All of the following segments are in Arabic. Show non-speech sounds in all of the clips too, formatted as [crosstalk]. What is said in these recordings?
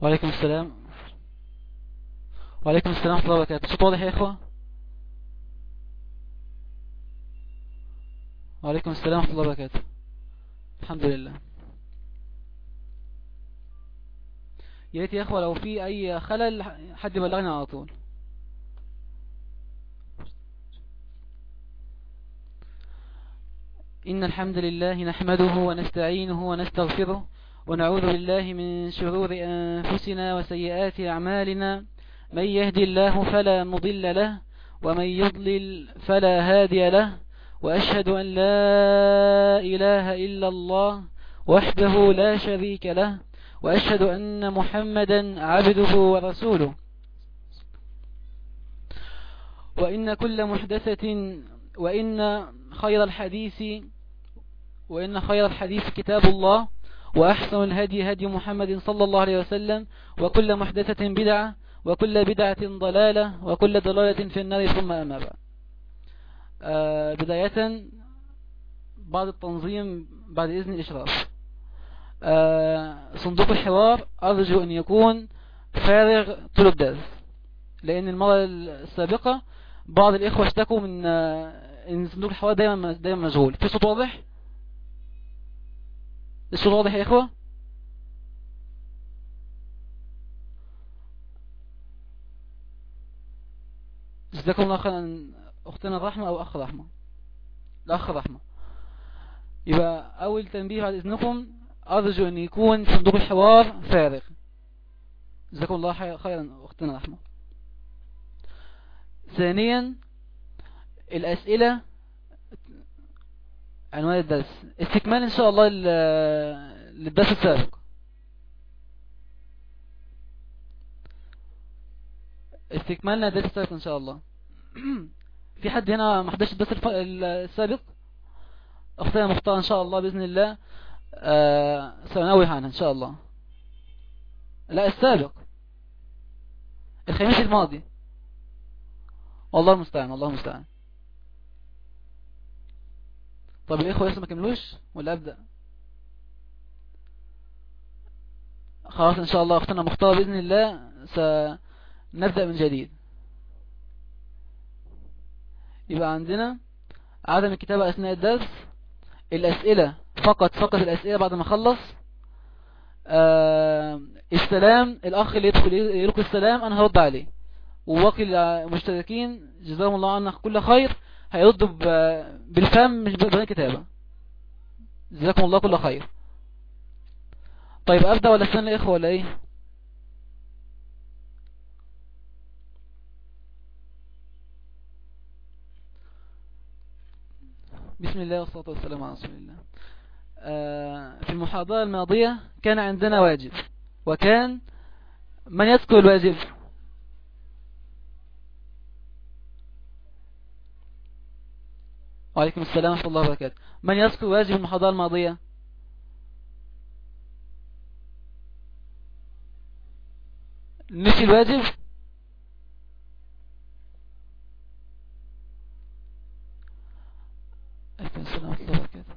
وعليكم السلام. وعليكم السلام ورحمة الله وبركاته. صوت واضح يا إخوة؟ وعليكم السلام ورحمة الله وبركاته. الحمد لله. يا ريت يا إخوة لو في أي خلل حد يبلغنا على طول. إن الحمد لله نحمده ونستعينه ونستغفره ونعوذ بالله من شرور أنفسنا وسيئات أعمالنا. من يهدي الله فلا مضل له ومن يضلل فلا هادي له. وأشهد أن لا إله إلا الله وحده لا شريك له وأشهد أن محمدا عبده ورسوله. وإن كل محدثة وإن خير الحديث وإن خير الحديث كتاب الله. وأحسن الهدي هدي محمد صلى الله عليه وسلم وكل محدثة بدعة وكل بدعة ضلالة وكل ضلالة في النار ثم أما بعد. آه بداية بعد التنظيم بعد إذن الإشراف آه صندوق الحوار أرجو أن يكون فارغ طول الدرس لأن المرة السابقة بعض الإخوة اشتكوا من آه إن صندوق الحوار دايما دايما مشغول في صوت واضح؟ الصوت واضح يا إخوة؟ جزاكم الله خيرا. أختنا الرحمة أو أخ رحمه الاخ رحمه يبقى أول تنبيه بعد إذنكم أرجو أن يكون صندوق الحوار فارغ. جزاكم الله خيرا أختنا رحمه ثانيا الأسئلة عنوان الدرس. استكمال إن شاء الله للدرس السابق. استكمالنا الدرس السابق إن شاء الله. [clears throat] في حد هنا ما حدش الدرس السابق؟ أختنا مختار إن شاء الله بإذن الله. آه سنوي عنها إن شاء الله. لا السابق. الخميس الماضي. والله المستعان والله المستعان. طب الإخوة لسه ما كملوش؟ ولا أبدأ؟ خلاص إن شاء الله أختنا مختار بإذن الله سنبدأ من جديد. يبقى عندنا عدم الكتابة أثناء الدرس. الأسئلة فقط فقط الأسئلة بعد ما خلص آه السلام الأخ اللي يدخل يلقي السلام أنا هرد عليه. وواقي المشتركين جزاهم الله عنا كل خير. هيردوا بالفم مش بغير كتابة. جزاكم الله كل خير. طيب أبدأ ولا استنى الإخوة ولا إيه؟ بسم الله والصلاة والسلام على رسول الله. في المحاضرة الماضية كان عندنا واجب وكان من يذكر الواجب؟ وعليكم السلام ورحمة الله وبركاته. من يذكر واجب المحاضرة الماضية؟ نسي الواجب؟ عليكم السلام ورحمة الله وبركاته.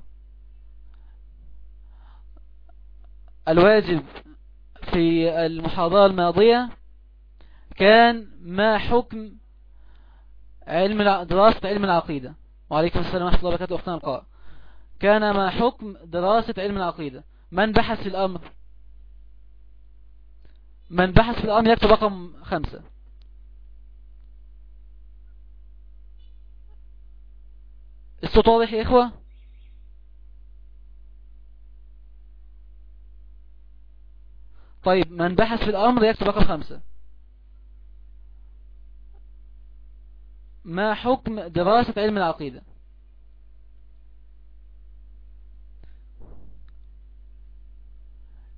الواجب في المحاضرة الماضية كان ما حكم علم دراسة علم العقيدة. وعليكم السلام ورحمة الله وبركاته أختنا القاء كان ما حكم دراسة علم العقيدة؟ من بحث في الأمر؟ من بحث في الأمر يكتب رقم خمسة. الصوت واضح يا إخوة؟ طيب من بحث في الأمر يكتب رقم خمسة. ما حكم دراسة علم العقيدة؟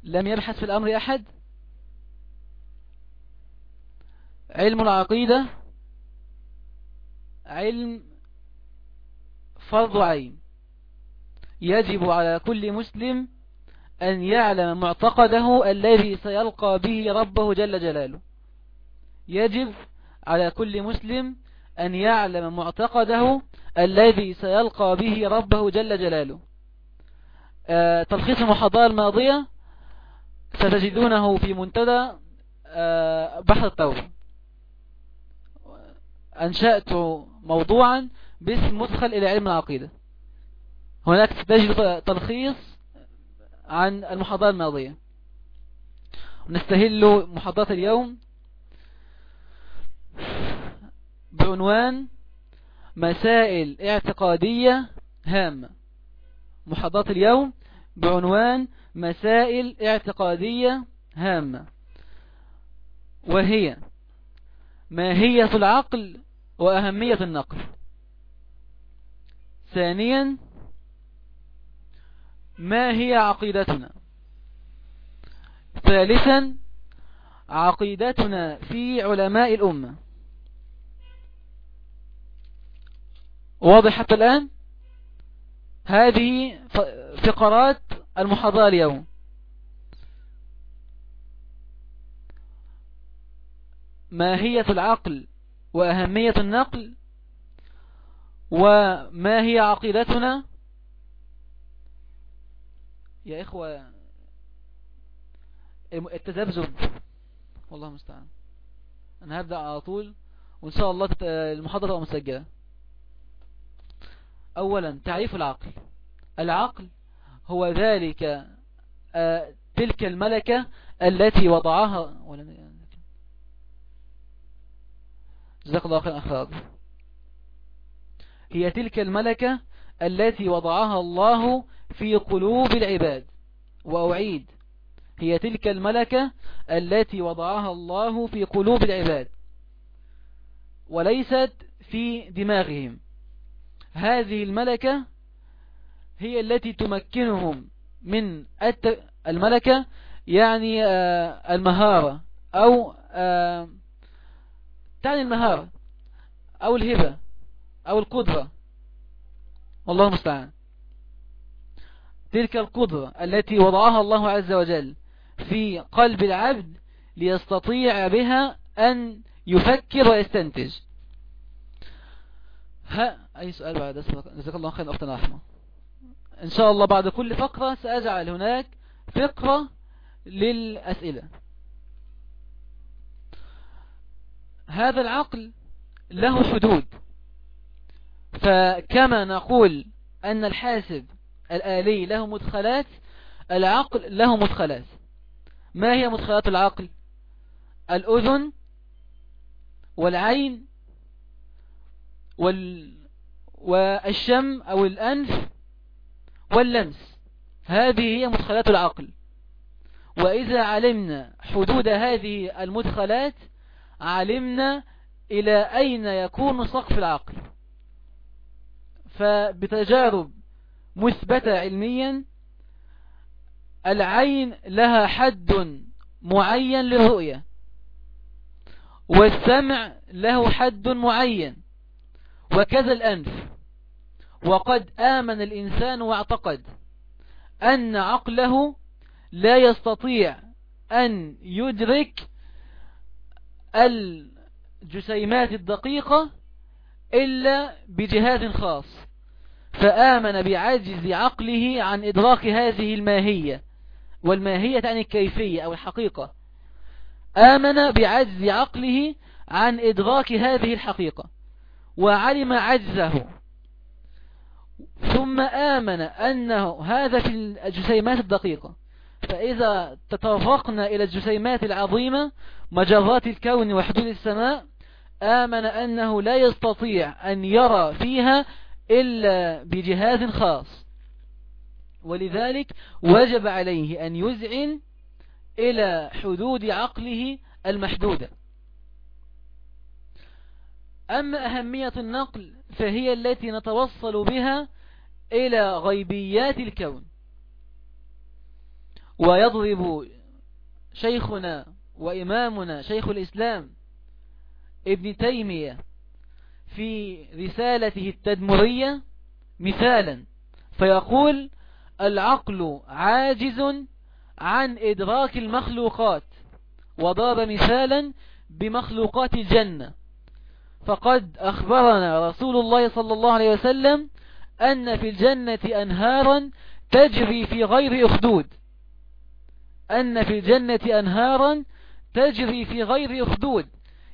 لم يبحث في الأمر أحد؟ علم العقيدة علم فرض عين. يجب على كل مسلم أن يعلم معتقده الذي سيلقى به ربه جل جلاله. يجب على كل مسلم أن يعلم معتقده الذي سيلقى به ربه جل جلاله. آه تلخيص المحاضرة الماضية ستجدونه في منتدى آه، بحث التوبة أنشأت موضوعا باسم مدخل إلى علم العقيدة. هناك تجد تلخيص عن المحاضرة الماضية. ونستهل محاضرة اليوم بعنوان مسائل اعتقادية هامة. محاضرة اليوم بعنوان مسائل اعتقادية هامة. وهي ماهية العقل وأهمية النقل. ثانيا ما هي عقيدتنا؟ ثالثا عقيدتنا في علماء الأمة. واضح حتى الآن؟ هذه فقرات المحاضرة اليوم. ماهية العقل وأهمية النقل وما هي عقيدتنا؟ يا إخوة التذبذب. والله المستعان. أنا هبدأ على طول وإن شاء الله المحاضرة مسجلة أولا تعريف العقل. العقل هو ذلك آه، تلك الملكة التي وضعها هي تلك الملكة التي وضعها الله في قلوب العباد. وأعيد هي تلك الملكة التي وضعها الله في قلوب العباد. وليست في دماغهم. هذه الملكة هي التي تمكنهم من الملكة يعني آه، المهارة أو آه، تعني المهارة أو الهبة أو القدرة. والله المستعان. تلك القدرة التي وضعها الله عز وجل في قلب العبد ليستطيع بها أن يفكر ويستنتج. ها أي سؤال بعد؟ جزاك الله خير أختنا رحمة إن شاء الله بعد كل فقرة سأجعل هناك فقرة للأسئلة. هذا العقل له حدود فكما نقول أن الحاسب الآلي له مدخلات العقل له مدخلات. ما هي مدخلات العقل؟ الأذن والعين وال والشم أو الأنف واللمس. هذه هي مدخلات العقل. وإذا علمنا حدود هذه المدخلات علمنا إلى أين يكون سقف العقل. فبتجارب مثبتة علميا العين لها حد معين للرؤية والسمع له حد معين. وكذا الأنف. وقد آمن الإنسان واعتقد أن عقله لا يستطيع أن يدرك الجسيمات الدقيقة إلا بجهاز خاص فآمن بعجز عقله عن إدراك هذه الماهية والماهية تعني الكيفية أو الحقيقة. آمن بعجز عقله عن إدراك هذه الحقيقة. وعلم عجزه. ثم آمن أنه هذا في الجسيمات الدقيقة. فإذا تطرقنا إلى الجسيمات العظيمة مجرات الكون وحدود السماء آمن أنه لا يستطيع أن يرى فيها إلا بجهاز خاص. ولذلك وجب عليه أن يزعن إلى حدود عقله المحدودة. أما أهمية النقل فهي التي نتوصل بها إلى غيبيات الكون؟ ويضرب شيخنا وإمامنا شيخ الإسلام ابن تيمية في رسالته التدمرية مثالا فيقول العقل عاجز عن إدراك المخلوقات وضرب مثالا بمخلوقات الجنة. فقد أخبرنا رسول الله صلى الله عليه وسلم أن في الجنة أنهارا تجري في غير أخدود. أن في الجنة أنهارا تجري في غير أخدود.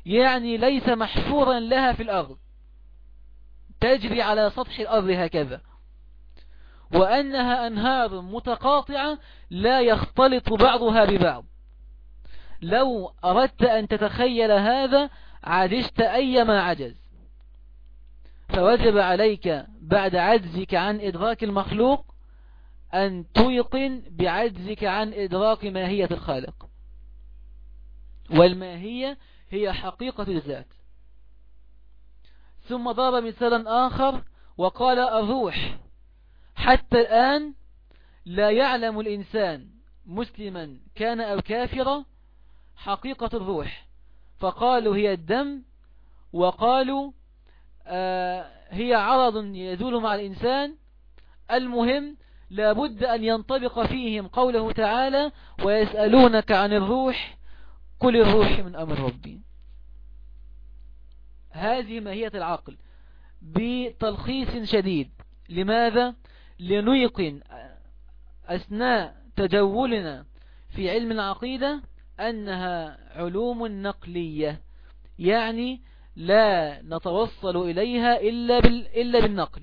يعني ليس محفورا لها في الأرض. تجري على سطح الأرض هكذا. وأنها أنهار متقاطعة لا يختلط بعضها ببعض. لو أردت أن تتخيل هذا عجزت أيما عجز. فوجب عليك بعد عجزك عن إدراك المخلوق أن توقن بعجزك عن إدراك ماهية الخالق. والماهية هي حقيقة الذات. ثم ضرب مثالا آخر وقال الروح حتى الآن لا يعلم الإنسان مسلما كان أو كافرا حقيقة الروح. فقالوا هي الدم وقالوا آه هي عرض يزول مع الإنسان. المهم لابد أن ينطبق فيهم قوله تعالى ويسألونك عن الروح كل الروح من أمر ربي. هذه ماهية العقل بتلخيص شديد. لماذا؟ لنيقن أثناء تجولنا في علم العقيدة أنها علوم نقلية يعني لا نتوصل إليها إلا, بال إلا بالنقل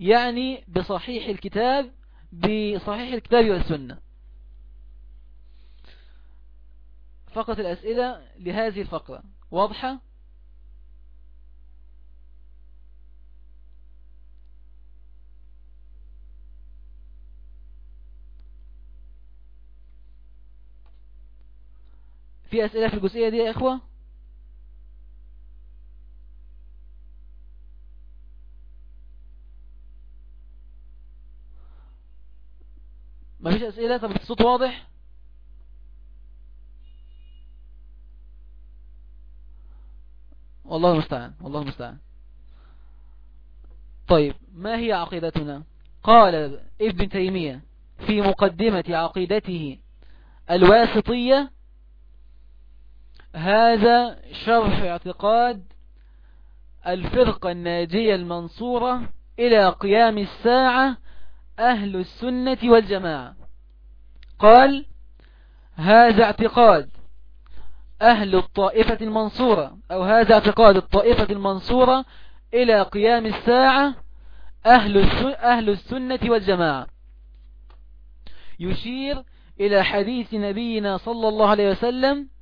يعني بصحيح الكتاب بصحيح الكتاب والسنة. فقط الأسئلة لهذه الفقرة واضحة؟ في أسئلة في الجزئية دي يا إخوة؟ ما فيش أسئلة؟ طب الصوت واضح؟ والله المستعان والله المستعان. طيب ما هي عقيدتنا؟ قال ابن تيمية في مقدمة عقيدته الواسطية هذا شرح اعتقاد الفرقة الناجية المنصورة إلى قيام الساعة أهل السنة والجماعة. قال هذا اعتقاد أهل الطائفة المنصورة أو هذا اعتقاد الطائفة المنصورة إلى قيام الساعة أهل, أهل السنة والجماعة. يشير إلى حديث نبينا صلى الله عليه وسلم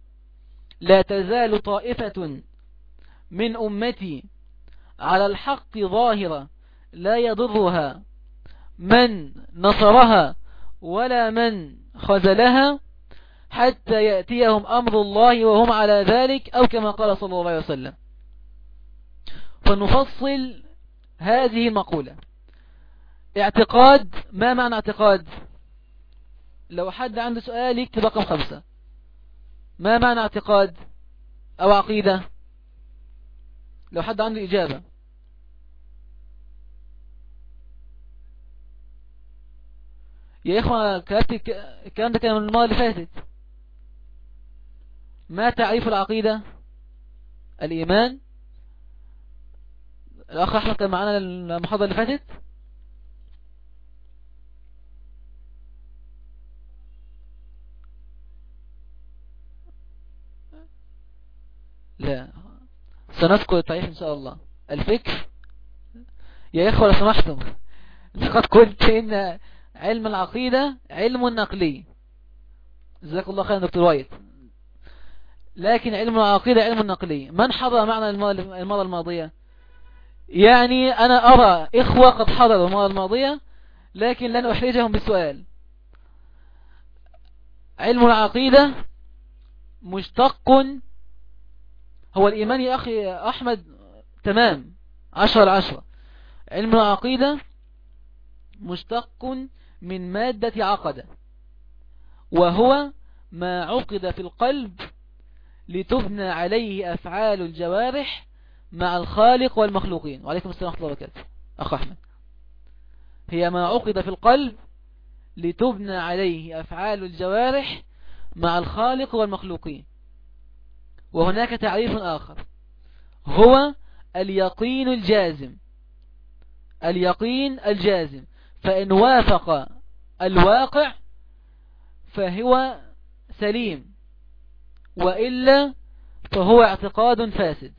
لا تزال طائفة من أمتي على الحق ظاهرة لا يضرها من نصرها ولا من خذلها حتى يأتيهم أمر الله وهم على ذلك أو كما قال صلى الله عليه وسلم. فنفصل هذه المقولة. اعتقاد ما معنى اعتقاد؟ لو حد عنده سؤال يكتب رقم خمسة. ما معنى اعتقاد أو عقيدة؟ لو حد عنده إجابة. يا إخوة الكلام ده كان من المرة اللي فاتت. ما تعريف العقيدة؟ الإيمان. الأخ أحمد كان معانا المحاضرة اللي فاتت. لا. سنذكر التعريف إن شاء الله. الفكر. يا إخوة لو سمحتم. لقد قلت إن علم العقيدة علم نقلي. جزاك الله خيرا دكتور وايت لكن علم العقيدة علم نقلي. من حضر معنا المرة الماضية؟ يعني أنا أرى إخوة قد حضروا المرة الماضية لكن لن أحرجهم بالسؤال. علم العقيدة مشتق هو الإيمان يا أخي أحمد تمام. عشرة العشرة علم العقيدة مشتق من مادة عقدة. وهو ما عقد في القلب لتبنى عليه أفعال الجوارح مع الخالق والمخلوقين. وعليكم السلام ورحمة الله وبركاته. أخ أحمد. هي ما عقد في القلب لتبنى عليه أفعال الجوارح مع الخالق والمخلوقين. وهناك تعريف آخر. هو اليقين الجازم. اليقين الجازم. فإن وافق الواقع فهو سليم. وإلا فهو اعتقاد فاسد.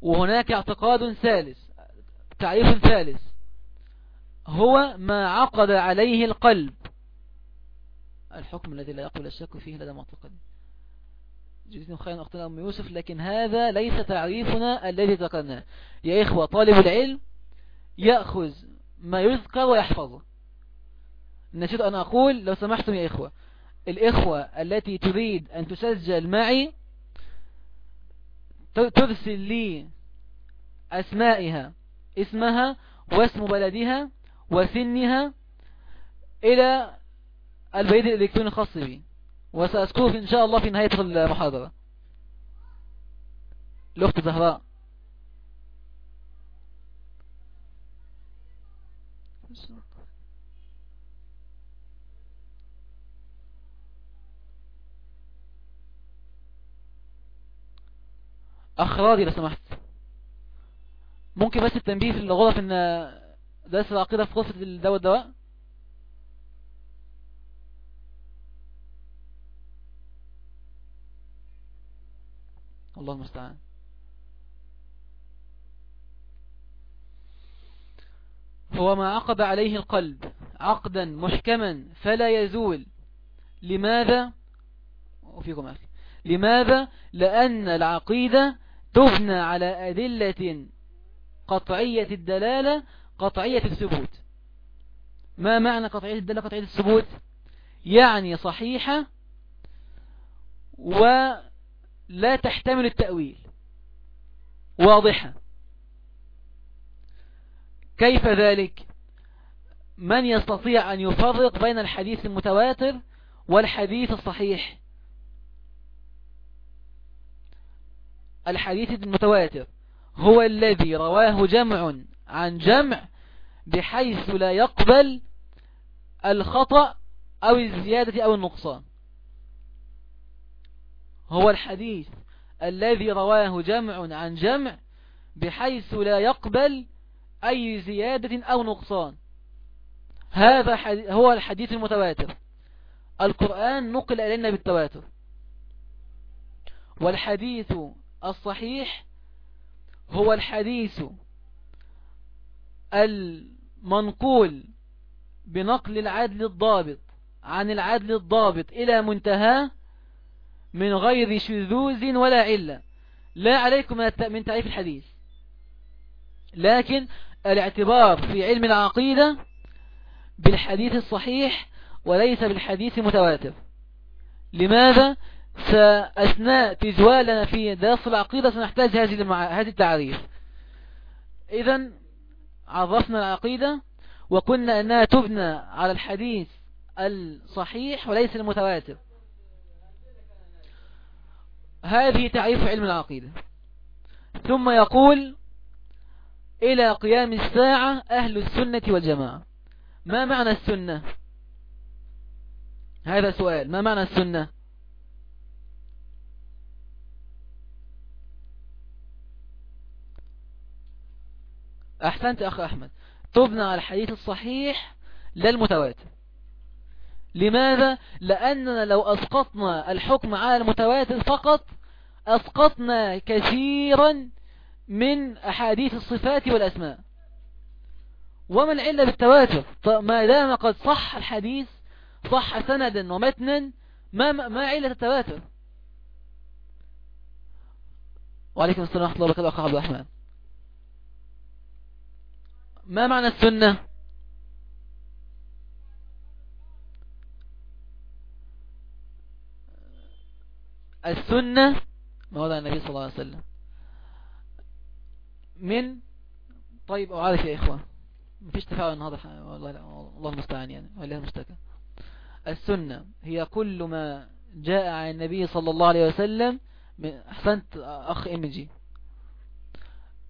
وهناك اعتقاد ثالث تعريف ثالث. هو ما عقد عليه القلب. الحكم الذي لا يقبل الشك فيه لدى معتقد جزيتم خيرا أختنا أم يوسف لكن هذا ليس تعريفنا الذي ذكرناه. يا إخوة طالب العلم يأخذ ما يذكر ويحفظه. نشيد أن أقول لو سمحتم يا إخوة الإخوة التي تريد أن تسجل معي ترسل لي أسمائها اسمها واسم بلدها وسنها إلى البريد الإلكتروني الخاص بي. وسأذكره إن شاء الله في نهاية المحاضرة. الأخت زهراء. أخ راضي لو سمحت. ممكن بس التنبيه في الغرف إن درس العقيدة في غرفة الدواء الدواء الله المستعان. هو ما عقد عليه القلب عقدا محكما فلا يزول. لماذا؟ وفيكم أخي. لماذا؟ لأن العقيدة تبنى على أدلة قطعية الدلالة قطعية الثبوت. ما معنى قطعية الدلالة؟ قطعية الثبوت يعني صحيحة ولا تحتمل التأويل. واضحة. كيف ذلك؟ من يستطيع أن يفرق بين الحديث المتواتر والحديث الصحيح؟ الحديث المتواتر هو الذي رواه جمع عن جمع بحيث لا يقبل الخطأ أو الزيادة أو النقصان. هو الحديث الذي رواه جمع عن جمع بحيث لا يقبل أي زيادة أو نقصان. هذا هو الحديث المتواتر. القرآن نقل إلينا بالتواتر. والحديث الصحيح هو الحديث المنقول بنقل العدل الضابط عن العدل الضابط إلى منتهى من غير شذوذ ولا علة لا عليكم من تعريف الحديث. لكن الاعتبار في علم العقيدة بالحديث الصحيح وليس بالحديث المتواتر. لماذا؟ فأثناء تجوالنا في درس العقيدة سنحتاج هذه التعريف. إذا عرفنا العقيدة وقلنا أنها تبنى على الحديث الصحيح وليس المتواتر. هذه تعريف علم العقيدة. ثم يقول إلى قيام الساعة أهل السنة والجماعة. ما معنى السنة؟ هذا سؤال. ما معنى السنة؟ أحسنت أخ أحمد. تبنى على الحديث الصحيح لا المتواتر لماذا؟ لأننا لو أسقطنا الحكم على المتواتر فقط أسقطنا كثيرا من أحاديث الصفات والأسماء. وما العلة بالتواتر؟ ما دام قد صح الحديث صح سندا ومتنا ما, ما علة التواتر؟ وعليكم السلام ورحمة الله وبركاته أخي عبد الرحمن. ما معنى السنة؟ السنة ما وضع النبي صلى الله عليه وسلم. من طيب أعرف يا إخوة مفيش تفاعل النهاردة والله الله المستعان يعني والله المستكى السنة هي كل ما جاء عن النبي صلى الله عليه وسلم أحسنت أخ إمجي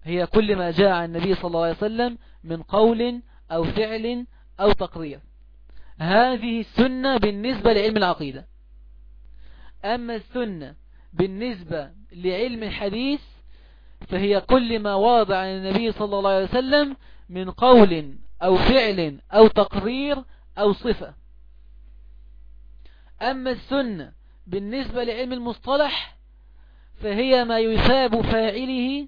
هي كل ما جاء عن النبي صلى الله عليه وسلم من قول أو فعل أو تقرير. هذه السنة بالنسبة لعلم العقيدة. أما السنة بالنسبة لعلم الحديث فهي كل ما واضع عن النبي صلى الله عليه وسلم من قول أو فعل أو تقرير أو صفة. أما السنة بالنسبة لعلم المصطلح فهي ما يثاب فاعله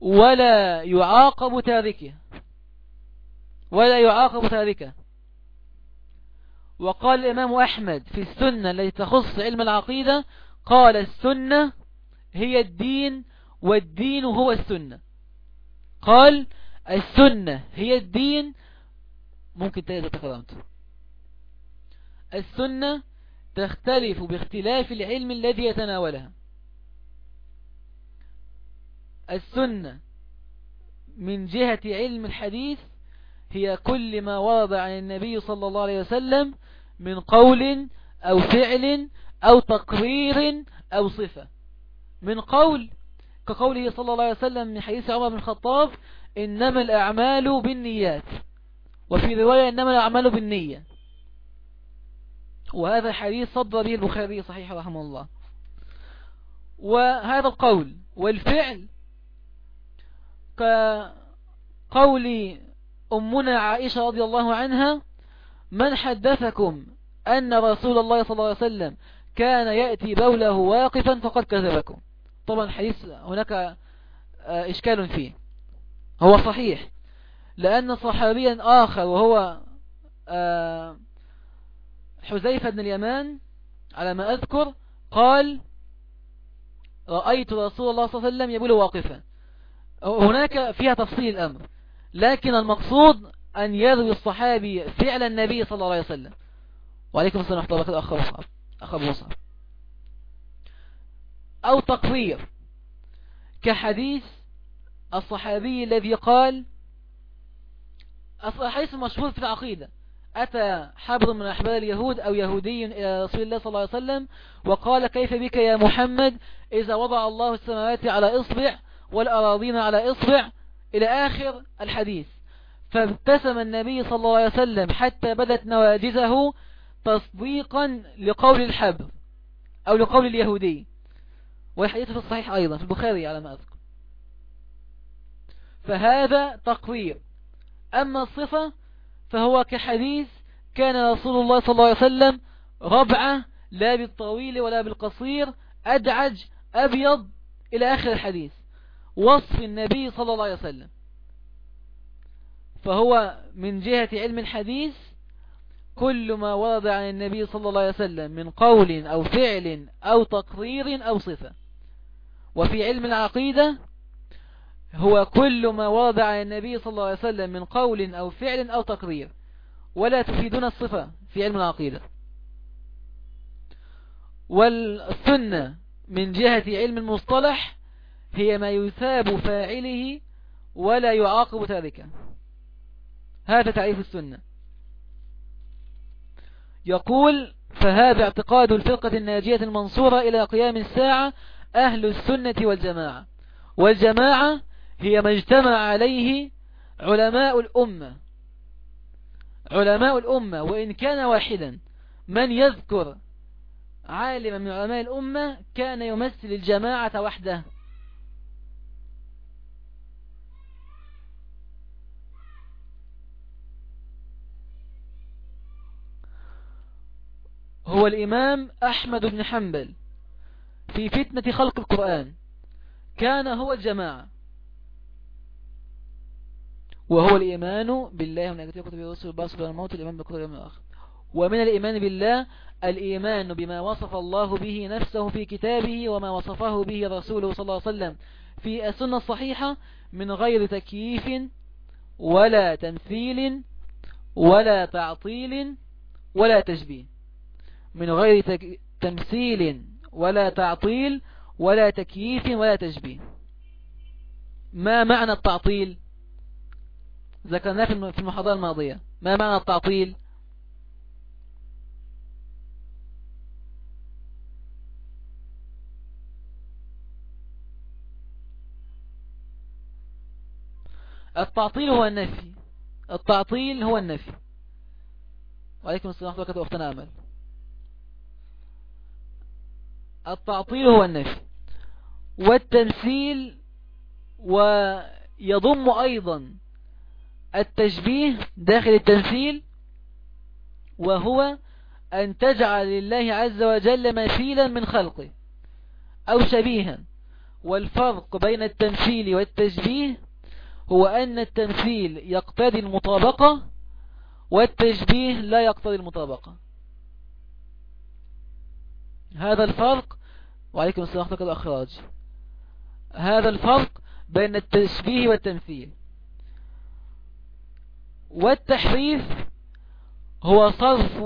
ولا يعاقب تاركه. ولا يعاقب تاركه. وقال الإمام أحمد في السنة التي تخص علم العقيدة قال السنة هي الدين والدين هو السنة. قال السنة هي الدين ممكن تأذى تكرمت السنة تختلف باختلاف العلم الذي يتناولها. السنة من جهة علم الحديث هي كل ما ورد عن النبي صلى الله عليه وسلم من قول أو فعل أو تقرير أو صفة. من قول كقوله صلى الله عليه وسلم من حديث عمر بن الخطاب إنما الأعمال بالنيات. وفي رواية إنما الأعمال بالنية. وهذا الحديث صدر به البخاري صحيح رحمه الله. وهذا القول والفعل كقول أمنا عائشة رضي الله عنها من حدثكم أن رسول الله صلى الله عليه وسلم كان يأتي بوله واقفا فقد كذبكم؟ طبعا الحديث هناك آه، إشكال فيه. هو صحيح لأن صحابيا آخر وهو آه، حزيفة بن اليمان على ما أذكر قال رأيت رسول الله صلى الله عليه وسلم يبول واقفا. هناك فيها تفصيل الأمر. لكن المقصود أن يروي الصحابي فعل النبي صلى الله عليه وسلم. وعليكم السلام ورحمة الله أخ مصعب أخ مصعب أو تقرير كحديث الصحابي الذي قال الحديث المشهور في العقيدة. أتى حبر من أحبار اليهود أو يهودي إلى رسول الله صلى الله عليه وسلم وقال كيف بك يا محمد؟ إذا وضع الله السماوات على إصبع والأراضين على إصبع إلى آخر الحديث. فابتسم النبي صلى الله عليه وسلم حتى بدت نواجزه تصديقا لقول الحبر أو لقول اليهودي. والحديث في الصحيح أيضا في البخاري على ما أذكر. فهذا تقرير أما الصفة فهو كحديث كان رسول الله صلى الله عليه وسلم ربعة لا بالطويل ولا بالقصير أدعج أبيض إلى آخر الحديث. وصف النبي صلى الله عليه وسلم. فهو من جهة علم الحديث كل ما ورد عن النبي صلى الله عليه وسلم من قول أو فعل أو تقرير أو صفة. وفي علم العقيدة هو كل ما ورد عن النبي صلى الله عليه وسلم من قول أو فعل أو تقرير. ولا تفيدون الصفة في علم العقيدة. والسنة من جهة علم المصطلح هي ما يثاب فاعله ولا يعاقب تاركه. هذا تعريف السنة. يقول فهذا اعتقاد الفرقة الناجية المنصورة إلى قيام الساعة أهل السنة والجماعة. والجماعة هي ما اجتمع عليه علماء الأمة. علماء الأمة وإن كان واحدا من يذكر عالما من علماء الأمة كان يمثل الجماعة وحده. هو الإمام أحمد بن حنبل في فتنة خلق القرآن. كان هو الجماعة. وهو الإيمان بالله من أجل كتب الرسل الباصر والموت الإيمان بكل يوم الآخر ومن الإيمان بالله الإيمان بما وصف الله به نفسه في كتابه وما وصفه به رسوله صلى الله عليه وسلم في السنة الصحيحة من غير تكييف ولا تمثيل ولا تعطيل ولا تشبيه. من غير تمثيل ولا تعطيل ولا تكييف ولا تشبيه. ما معنى التعطيل؟ ذكرناه في المحاضرة الماضية. ما معنى التعطيل؟ التعطيل هو النفي. التعطيل هو النفي. وعليكم السلام ورحمة الله وبركاته أختنا أمل. التعطيل هو النفي والتمثيل ويضم أيضا التشبيه داخل التمثيل وهو أن تجعل لله عز وجل مثيلا من خلقه أو شبيها والفرق بين التمثيل والتشبيه هو أن التمثيل يقتضي المطابقة والتشبيه لا يقتضي المطابقة هذا الفرق وعليكم السلام ورحمة الله الأخراج هذا الفرق بين التشبيه والتمثيل والتحريف هو صرف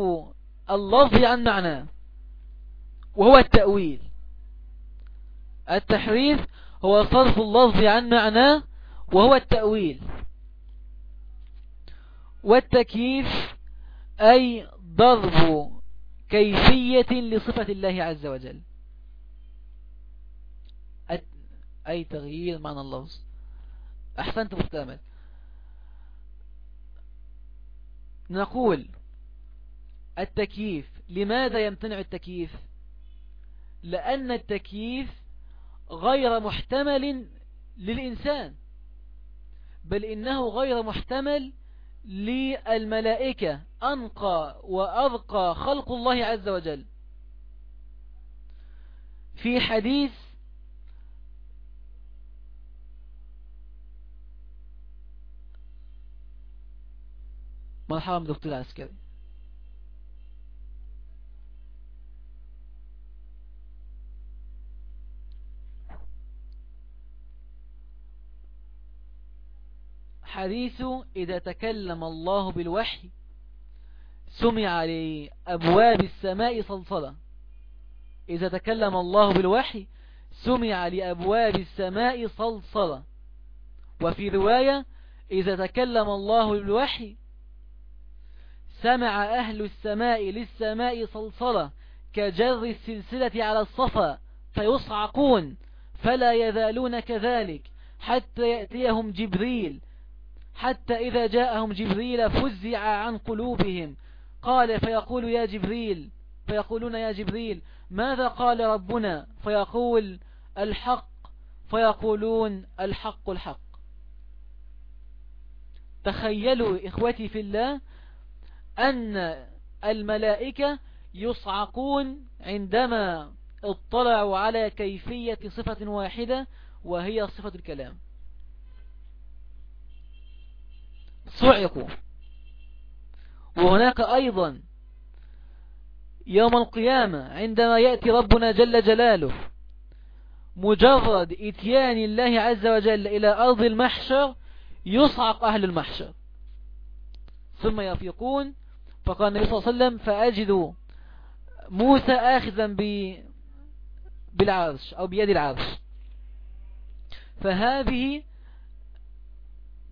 اللفظ عن معناه وهو التأويل. التحريف هو صرف اللفظ عن معناه وهو التأويل. والتكييف أي ضرب كيفية لصفة الله عز وجل. أي تغيير معنى اللفظ؟ أحسنت مستعمل نقول التكييف. لماذا يمتنع التكييف؟ لأن التكييف غير محتمل للإنسان بل إنه غير محتمل للملائكة أنقى وأرقى خلق الله عز وجل. في حديث مرحبا دكتور عسكري حديث إذا تكلم الله بالوحي سمع لأبواب السماء صلصلة إذا تكلم الله بالوحي سمع لأبواب السماء صلصلة وفي رواية إذا تكلم الله بالوحي سمع أهل السماء للسماء صلصلة كجر السلسلة على الصفا فيصعقون فلا يذالون كذلك حتى يأتيهم جبريل حتى إذا جاءهم جبريل فزع عن قلوبهم. قال فيقول يا جبريل فيقولون يا جبريل ماذا قال ربنا؟ فيقول الحق. فيقولون الحق الحق. تخيلوا إخوتي في الله أن الملائكة يصعقون عندما اطلعوا على كيفية صفة واحدة وهي صفة الكلام. صعقوا. وهناك أيضا يوم القيامة عندما يأتي ربنا جل جلاله مجرد إتيان الله عز وجل إلى أرض المحشر يصعق أهل المحشر. ثم يفيقون. فقال النبي صلى الله عليه وسلم فأجد موسى آخذا ب بالعرش أو بيد العرش. فهذه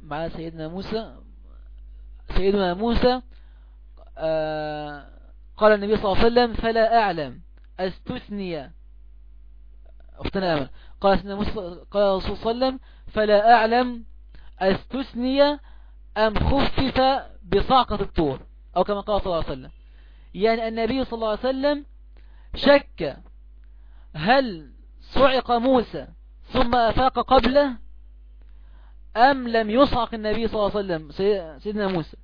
مع سيدنا موسى سيدنا موسى آه، قال النبي صلى الله عليه وسلم فلا أعلم أستثني. أختنا أمل قال سيدنا موسى قال الرسول صلى الله عليه وسلم فلا أعلم أستثني أم خفف بصعقة الطور. أو كما قال صلى الله عليه وسلم. يعني النبي صلى الله عليه وسلم شك هل صعق موسى ثم أفاق قبله أم لم يصعق النبي صلى الله عليه وسلم سيدنا موسى.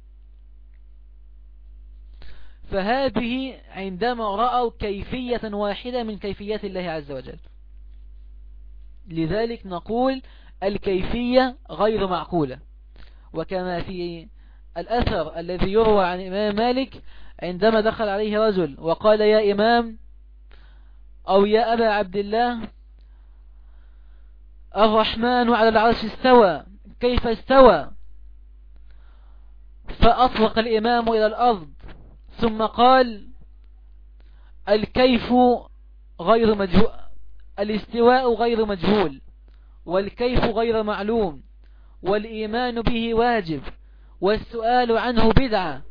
فهذه عندما رأوا كيفية واحدة من كيفيات الله عز وجل. لذلك نقول الكيفية غير معقولة. وكما في الأثر الذي يروى عن إمام مالك عندما دخل عليه رجل وقال يا إمام أو يا أبا عبد الله الرحمن على العرش استوى كيف استوى؟ فأطلق الإمام إلى الأرض. ثم قال الكيف غير مجهول الاستواء غير مجهول والكيف غير معلوم والإيمان به واجب والسؤال عنه بدعة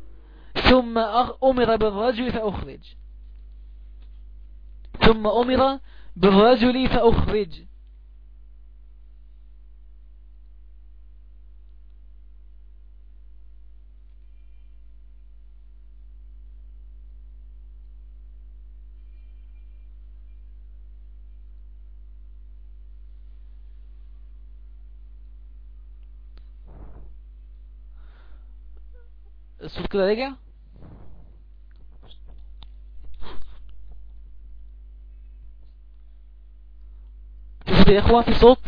ثم أمر بالرجل فأخرج. ثم أمر بالرجل فأخرج. كده رجع. يا اخوة في صوت.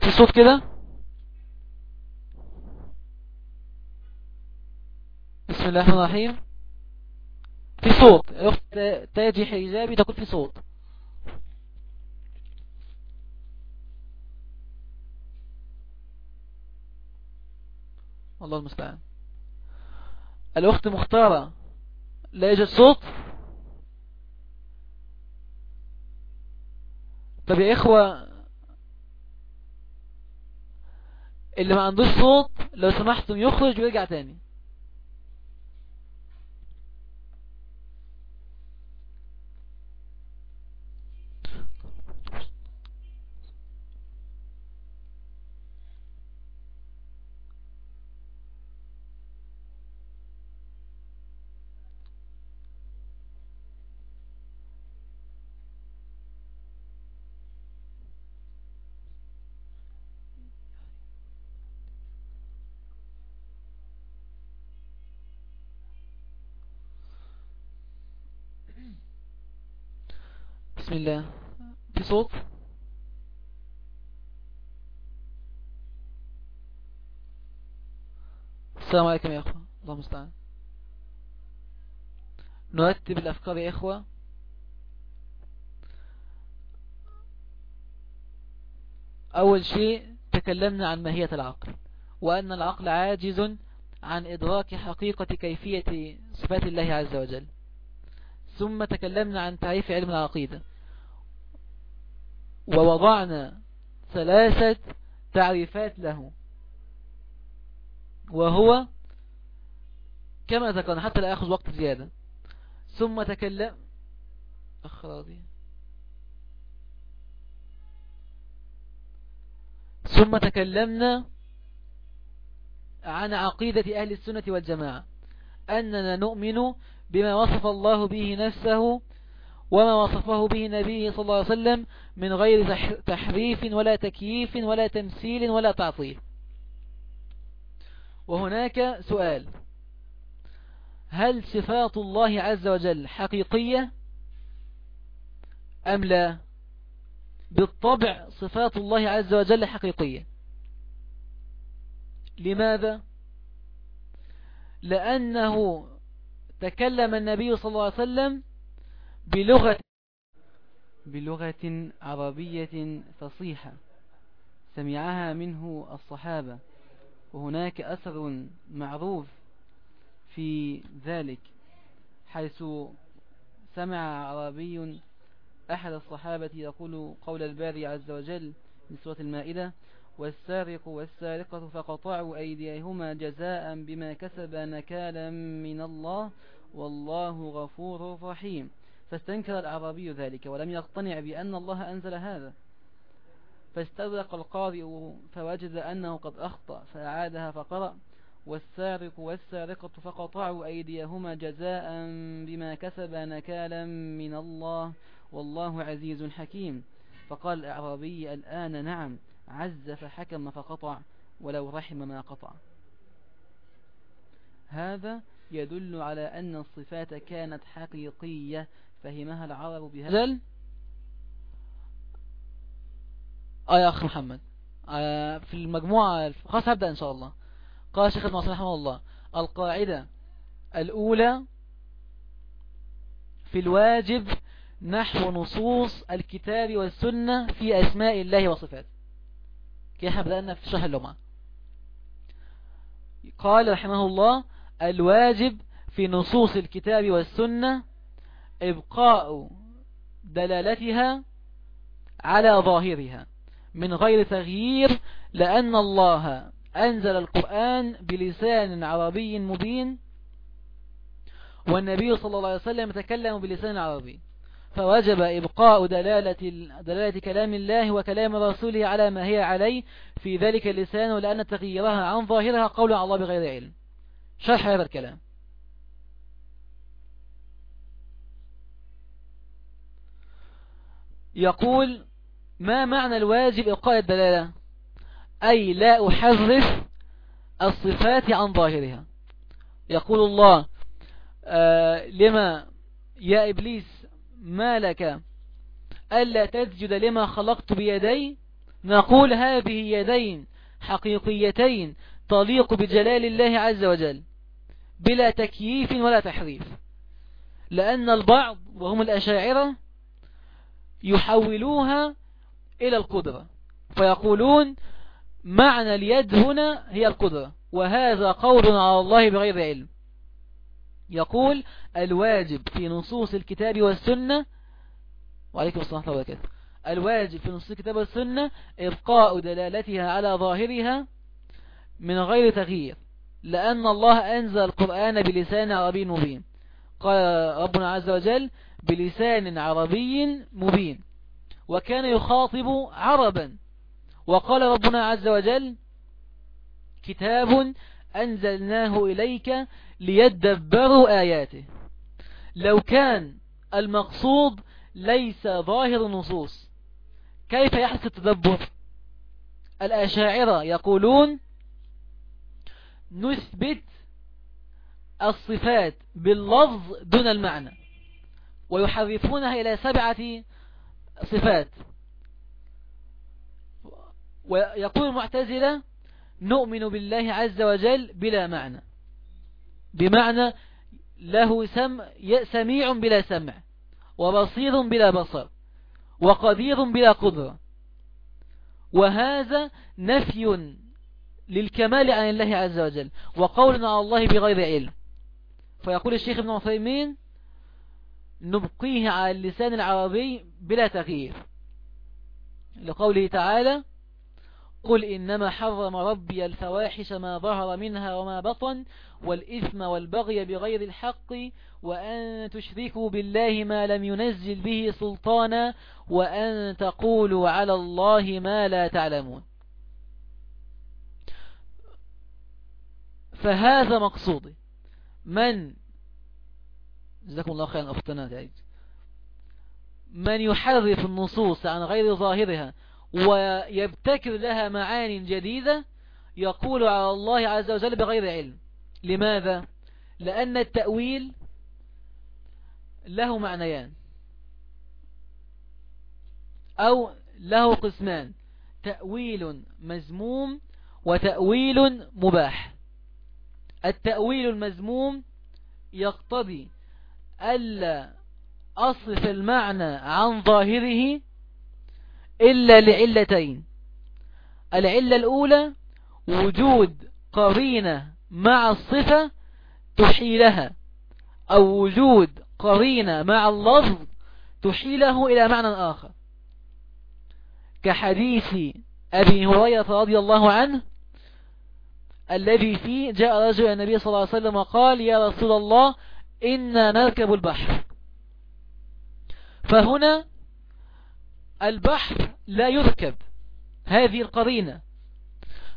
في صوت كده. بسم الله الرحمن الرحيم. في صوت. اخت تاجي حجابي تقول في صوت. الله المستعان. الأخت مختارة لا يوجد صوت؟ طب يا إخوة اللي ما عندوش صوت لو سمحتم يخرج ويرجع تاني. بسم الله. في صوت؟ السلام عليكم يا أخوة. الله مستعان نرتب الأفكار يا إخوة. أول شيء تكلمنا عن ماهية العقل وأن العقل عاجز عن إدراك حقيقة كيفية صفات الله عز وجل. ثم تكلمنا عن تعريف علم العقيدة ووضعنا ثلاثة تعريفات له. وهو كما ذكرنا حتى لا أخذ وقت زيادة. ثم تكلم أخراضي ثم تكلمنا عن عقيدة أهل السنة والجماعة. أننا نؤمن بما وصف الله به نفسه وما وصفه به نبيه صلى الله عليه وسلم من غير تحريف ولا تكييف ولا تمثيل ولا تعطيل. وهناك سؤال. هل صفات الله عز وجل حقيقية أم لا؟ بالطبع صفات الله عز وجل حقيقية. لماذا؟ لأنه تكلم النبي صلى الله عليه وسلم بلغة بلغة عربية فصيحة سمعها منه الصحابة وهناك أثر معروف في ذلك حيث سمع عربي أحد الصحابة يقول قول الباري عز وجل من سورة المائدة والسارق والسارقة فقطعوا أيديهما جزاء بما كسب نكالا من الله والله غفور رحيم. فاستنكر الأعرابي ذلك ولم يقتنع بأن الله أنزل هذا. فاستدرق القارئ فوجد أنه قد أخطأ فأعادها فقرأ. والسارق والسارقة فقطعوا أيديهما جزاء بما كسب نكالا من الله. والله عزيز حكيم. فقال الأعرابي الآن نعم عز فحكم فقطع ولو رحم ما قطع. هذا يدل على أن الصفات كانت حقيقية فهمها العرب بهذا. يا أخ محمد. آه في المجموعة خلاص هبدأ إن شاء الله. قال شيخ المعصر رحمه الله القاعدة الأولى في الواجب نحو نصوص الكتاب والسنة في أسماء الله وصفاته. كيف بدأنا في شرح اللمعة. قال رحمه الله الواجب في نصوص الكتاب والسنة إبقاء دلالتها على ظاهرها من غير تغيير لأن الله أنزل القرآن بلسان عربي مبين والنبي صلى الله عليه وسلم تكلم بلسان عربي. فوجب إبقاء دلالة, دلالة كلام الله وكلام رسوله على ما هي عليه في ذلك اللسان لأن تغييرها عن ظاهرها قول على الله بغير علم. شرح هذا الكلام. يقول ما معنى الواجب إبقاء الدلالة؟ أي لا أحرف الصفات عن ظاهرها. يقول الله آه لما يا إبليس ما لك؟ ألا تسجد لما خلقت بيدي؟ نقول هذه يدين حقيقيتين تليق بجلال الله عز وجل بلا تكييف ولا تحريف لأن البعض وهم الأشاعرة يحولوها إلى القدرة. فيقولون معنى اليد هنا هي القدرة. وهذا قول على الله بغير علم. يقول الواجب في نصوص الكتاب والسنة وعليكم الصلاة وبركاته. الواجب في نصوص الكتاب والسنة إبقاء دلالتها على ظاهرها من غير تغيير لأن الله أنزل القرآن بلسان عربي مبين. قال ربنا عز وجل بلسان عربي مبين وكان يخاطب عربا. وقال ربنا عز وجل كتاب أنزلناه إليك ليدبروا آياته. لو كان المقصود ليس ظاهر النصوص كيف يحدث التدبر؟ الأشاعرة يقولون نثبت الصفات باللفظ دون المعنى. ويحرفونها إلى سبعة صفات. ويقول المعتزلة نؤمن بالله عز وجل بلا معنى. بمعنى له سمع سميع بلا سمع وبصير بلا بصر وقدير بلا قدرة. وهذا نفي للكمال عن الله عز وجل وقولنا على الله بغير علم. فيقول الشيخ ابن عثيمين نبقيه على اللسان العربي بلا تغيير. لقوله تعالى قل إنما حرم ربي الفواحش ما ظهر منها وما بطن والإثم والبغي بغير الحق وأن تشركوا بالله ما لم ينزل به سلطانا وأن تقولوا على الله ما لا تعلمون. فهذا مقصودي. من جزاكم الله خيرا أختنا تعيد من يحرف النصوص عن غير ظاهرها ويبتكر لها معان جديدة يقول على الله عز وجل بغير علم. لماذا؟ لأن التأويل له معنيان. أو له قسمان. تأويل مزموم وتأويل مباح. التأويل المزموم يقتضي ألا أصرف المعنى عن ظاهره إلا لعلتين. العلة الأولى وجود قرينة مع الصفة تحيلها أو وجود قرينة مع اللفظ تحيله إلى معنى آخر. كحديث أبي هريرة رضي الله عنه الذي فيه جاء رجل النبي صلى الله عليه وسلم وقال يا رسول الله إنا نركب البحر. فهنا البحر لا يركب. هذه القرينة.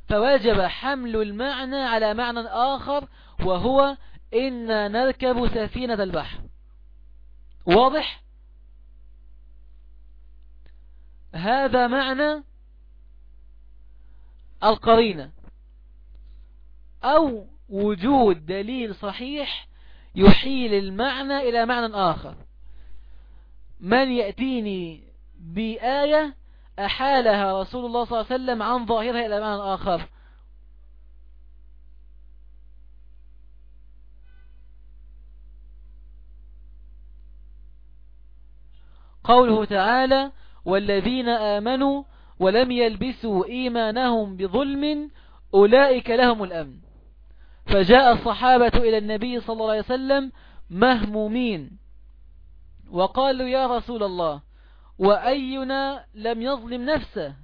فواجب حمل المعنى على معنى آخر وهو إنا نركب سفينة البحر. واضح؟ هذا معنى القرينة. أو وجود دليل صحيح يحيل المعنى إلى معنى آخر. من يأتيني بآية أحالها رسول الله صلى الله عليه وسلم عن ظاهرها إلى معنى آخر. قوله تعالى والذين آمنوا ولم يلبسوا إيمانهم بظلم أولئك لهم الأمن. فجاء الصحابة إلى النبي صلى الله عليه وسلم مهمومين. وقالوا يا رسول الله وأينا لم يظلم نفسه؟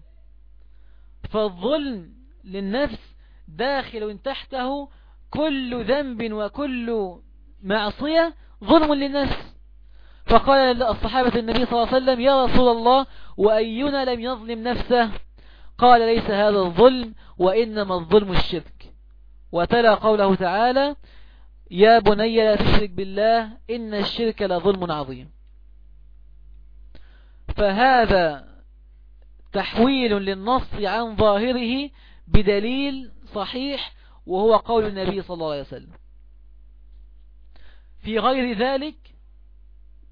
فالظلم للنفس داخل تحته كل ذنب وكل معصية ظلم للنفس. فقال الصحابة النبي صلى الله عليه وسلم يا رسول الله وأينا لم يظلم نفسه؟ قال ليس هذا الظلم وإنما الظلم الشرك. وتلا قوله تعالى يا بني لا تشرك بالله إن الشرك لظلم عظيم. فهذا تحويل للنص عن ظاهره بدليل صحيح وهو قول النبي صلى الله عليه وسلم. في غير ذلك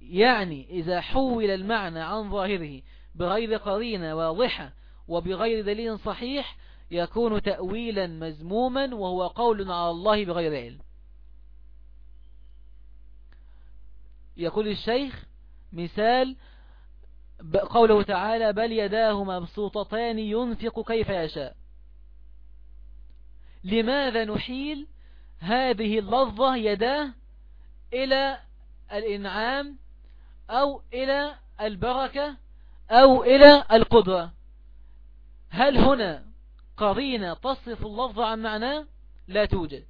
يعني إذا حول المعنى عن ظاهره بغير قرينة واضحة وبغير دليل صحيح يكون تأويلا مزموما وهو قول على الله بغير علم. يقول الشيخ مثال قوله تعالى بل يداه مبسوطتان ينفق كيف يشاء. لماذا نحيل هذه اللفظة يداه إلى الإنعام أو إلى البركة أو إلى القدرة؟ هل هنا قرينة تصف اللفظ عن معناه لا توجد.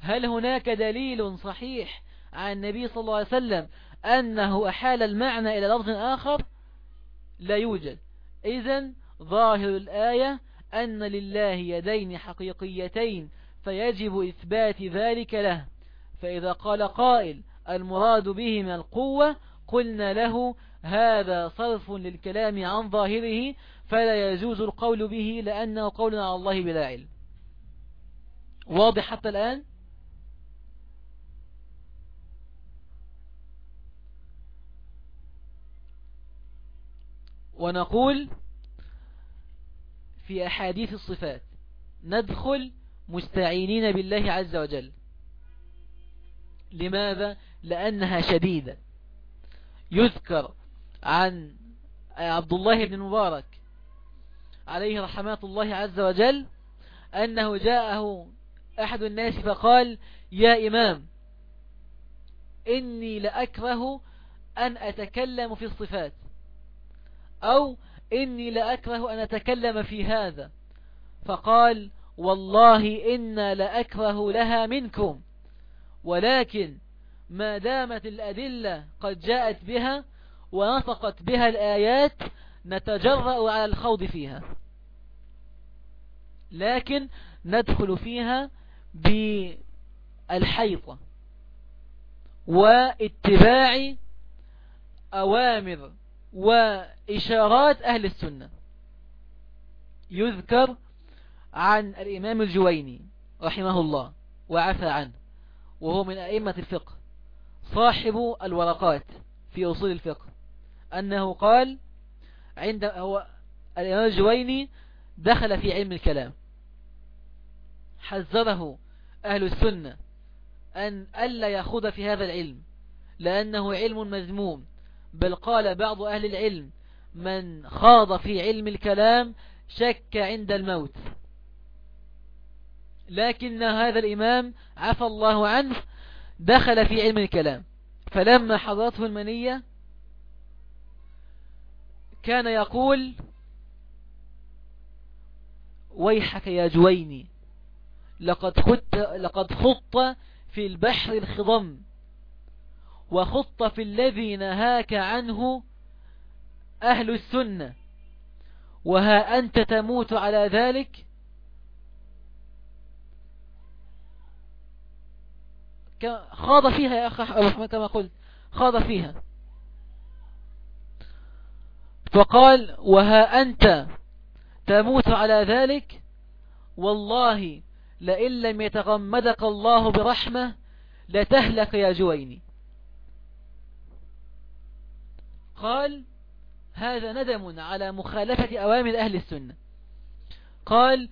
هل هناك دليل صحيح عن النبي صلى الله عليه وسلم أنه أحال المعنى إلى لفظ آخر؟ لا يوجد. إذن ظاهر الآية أن لله يدين حقيقيتين فيجب إثبات ذلك له. فإذا قال قائل المراد بهما القوة قلنا له هذا صرف للكلام عن ظاهره فلا يجوز القول به لأنه قول على الله بلا علم. واضح حتى الآن؟ ونقول في أحاديث الصفات ندخل مستعينين بالله عز وجل. لماذا؟ لأنها شديدة. يذكر عن عبد الله بن مبارك عليه رحمات الله عز وجل أنه جاءه أحد الناس فقال يا إمام إني لأكره أن أتكلم في الصفات أو إني لأكره أن أتكلم في هذا. فقال والله إنا لأكره لها منكم ولكن ما دامت الأدلة قد جاءت بها ونطقت بها الآيات نتجرأ على الخوض فيها. لكن ندخل فيها بالحيطة واتباع أوامر وإشارات أهل السنة. يذكر عن الإمام الجويني رحمه الله وعفى عنه وهو من أئمة الفقه صاحب الورقات في أصول الفقه أنه قال عند هو الإمام الجويني دخل في علم الكلام. حذره أهل السنة أن ألا يخوض في هذا العلم لأنه علم مذموم. بل قال بعض أهل العلم من خاض في علم الكلام شك عند الموت. لكن هذا الإمام عفى الله عنه دخل في علم الكلام. فلما حضرته المنية كان يقول ويحك يا جويني. لقد خط, لقد خط في البحر الخضم وخط في الذي نهاك عنه أهل السنة. وها أنت تموت على ذلك؟ خاض فيها يا أخ أبو كما قلت. خاض فيها. فقال وها أنت تموت على ذلك؟ والله لئن لم يتغمدك الله برحمة لتهلك يا جويني. قال هذا ندم على مخالفة أوامر أهل السنة. قال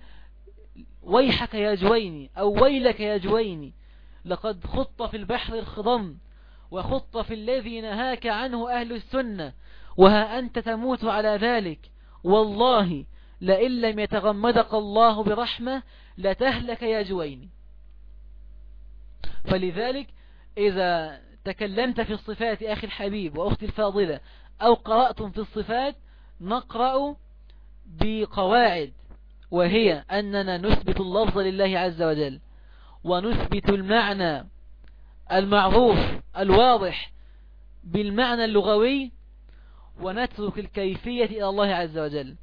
ويحك يا جويني أو ويلك يا جويني لقد خط في البحر الخضم وخط في الذي نهاك عنه أهل السنة وها أنت تموت على ذلك؟ والله لئن لم يتغمدك الله برحمة لتهلك يا جويني. فلذلك إذا تكلمت في الصفات أخي الحبيب وأختي الفاضلة أو قرأتم في الصفات نقرأ بقواعد وهي أننا نثبت اللفظ لله عز وجل ونثبت المعنى المعروف الواضح بالمعنى اللغوي ونترك الكيفية إلى الله عز وجل.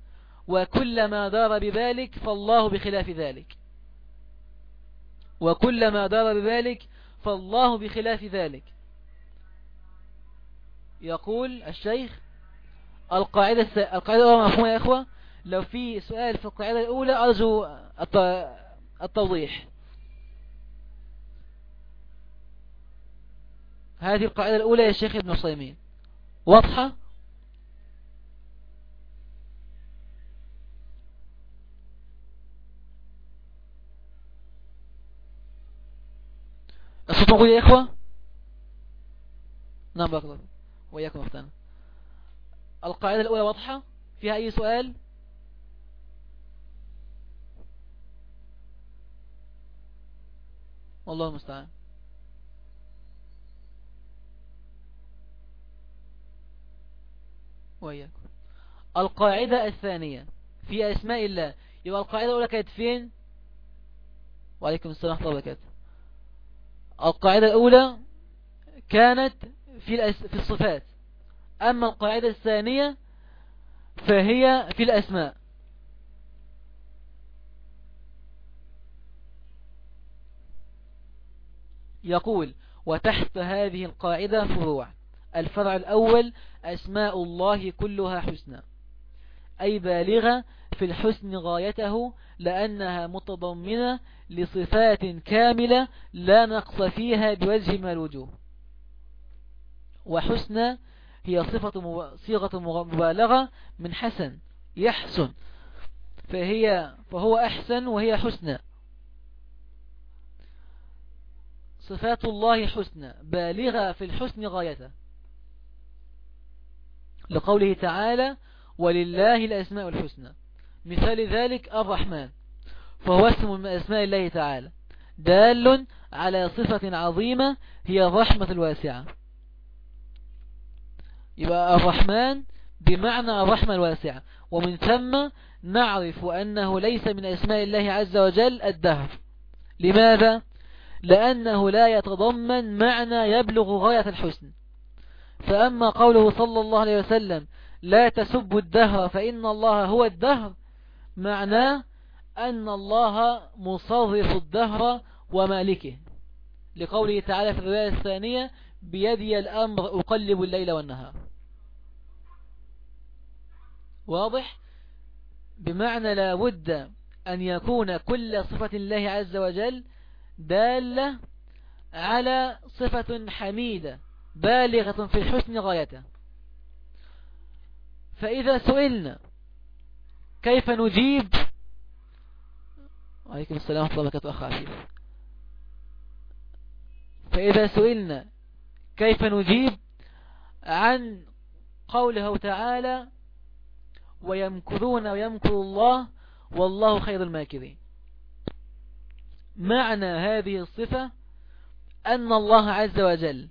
وكلما دار بذلك فالله بخلاف ذلك. وكلما دار بذلك فالله بخلاف ذلك. يقول الشيخ القاعدة. القاعدة الأولى مفهومة يا إخوة؟ لو في سؤال في القاعدة الأولى أرجو الت... التوضيح. هذه القاعدة الأولى يا شيخ ابن عصيمين واضحة؟ موجود يا إخوة؟ نعم بارك الله وإياكم أختنا. القاعدة الأولى واضحة؟ فيها أي سؤال؟ والله المستعان. وإياكم. القاعدة الثانية. في أسماء الله. يبقى القاعدة الأولى كانت فين؟ وعليكم السلام ورحمة الله وبركاته. القاعدة الأولى كانت في في الصفات. أما القاعدة الثانية فهي في الأسماء. يقول وتحت هذه القاعدة فروع. الفرع الأول أسماء الله كلها حسنى. أي بالغة في الحسن غايته لأنها متضمنة لصفات كاملة لا نقص فيها بوجه من الوجوه. وحسنى هي صفة صيغة مبالغة من حسن. يحسن. فهي فهو أحسن وهي حسنى صفات الله حسنى بالغة في الحسن غايته لقوله تعالى ولله الأسماء الحسنى مثال ذلك الرحمن. فهو اسم من أسماء الله تعالى. دال على صفة عظيمة هي الرحمة الواسعة. يبقى الرحمن بمعنى الرحمة الواسعة. ومن ثم نعرف أنه ليس من أسماء الله عز وجل الدهر. لماذا؟ لأنه لا يتضمن معنى يبلغ غاية الحسن. فأما قوله صلى الله عليه وسلم لا تسبوا الدهر فإن الله هو الدهر معناه أن الله مصرف الدهر ومالكه. لقوله تعالى في الرواية الثانية بيدي الأمر أقلب الليل والنهار. واضح؟ بمعنى لا بد أن يكون كل صفة الله عز وجل دالة على صفة حميدة بالغة في الحسن غايته فإذا سئلنا كيف نجيب عليكم السلام ورحمة الله وبركاته أخ عفيف فإذا سئلنا كيف نجيب عن قوله تعالى ويمكرون ويمكر الله والله خير الماكرين. معنى هذه الصفة أن الله عز وجل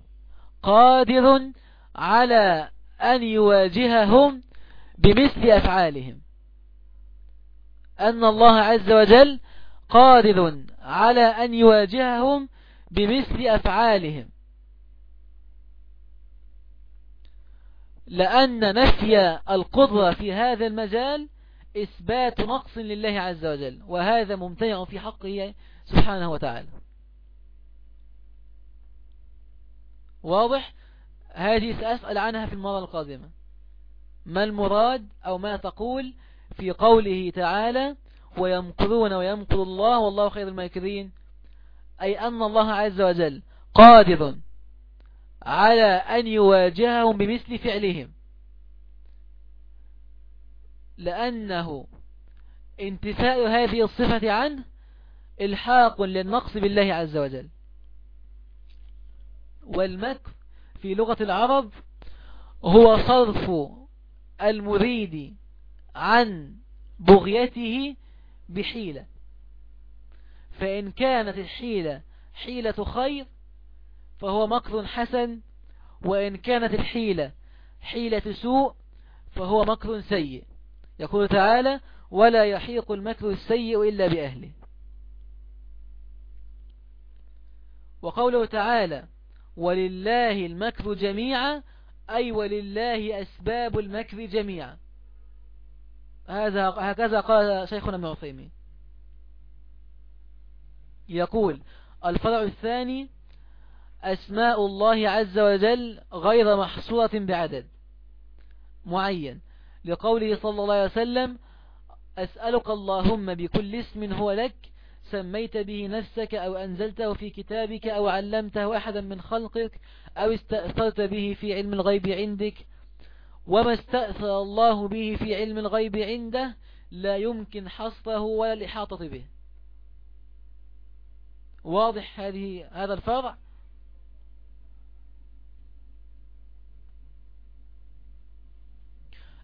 قادر على أن يواجههم بمثل أفعالهم. أن الله عز وجل قادر على أن يواجههم بمثل أفعالهم. لأن نفي القدرة في هذا المجال إثبات نقص لله عز وجل وهذا ممتنع في حقه سبحانه وتعالى. واضح؟ هذه سأسأل عنها في المرة القادمة. ما المراد أو ما تقول في قوله تعالى ويمكرون ويمكر الله والله خير الماكرين أي أن الله عز وجل قادر على أن يواجههم بمثل فعلهم. لأنه انتفاء هذه الصفة عنه إلحاق للنقص بالله عز وجل. والمكر في لغة العرب هو صرف المريد عن بغيته بحيلة. فإن كانت الحيلة حيلة خير فهو مكر حسن وإن كانت الحيلة حيلة سوء فهو مكر سيء. يقول تعالى ولا يحيق المكر السيء إلا بأهله. وقوله تعالى ولله المكر جميعا أي ولله أسباب المكر جميعا. هذا هكذا قال شيخنا ابن عثيمين. يقول الفرع الثاني أسماء الله عز وجل غير محصورة بعدد. معين. لقوله صلى الله عليه وسلم أسألك اللهم بكل اسم هو لك سميت به نفسك أو أنزلته في كتابك أو علمته أحدا من خلقك أو استأثرت به في علم الغيب عندك وما استأثر الله به في علم الغيب عنده لا يمكن حصره ولا الإحاطة به. واضح هذه هذا الفرع؟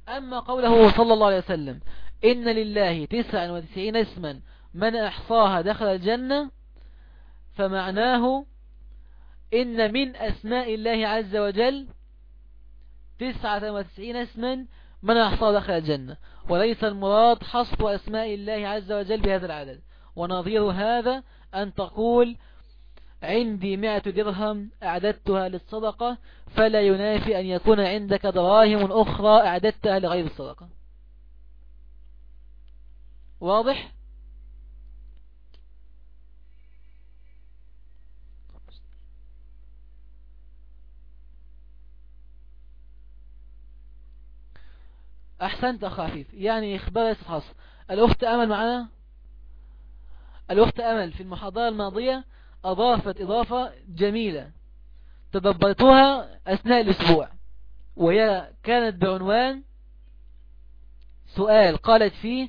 أما قوله صلى الله عليه وسلم إن لله تسعا وتسعين اسما من أحصاها دخل الجنة فمعناه إن من أسماء الله عز وجل تسعة وتسعين اسما من أحصاها دخل الجنة. وليس المراد حصر أسماء الله عز وجل بهذا العدد. ونظير هذا أن تقول عندي مئة درهم أعددتها للصدقة فلا ينافي أن يكون عندك دراهم أخرى أعددتها لغير الصدقة. واضح؟ أحسنت أخ عفيف. يعني إخبار حصر الأخت أمل معنا؟ الأخت أمل في المحاضرة الماضية أضافت إضافة جميلة. تدبرتها أثناء الأسبوع. وهي كانت بعنوان سؤال. قالت فيه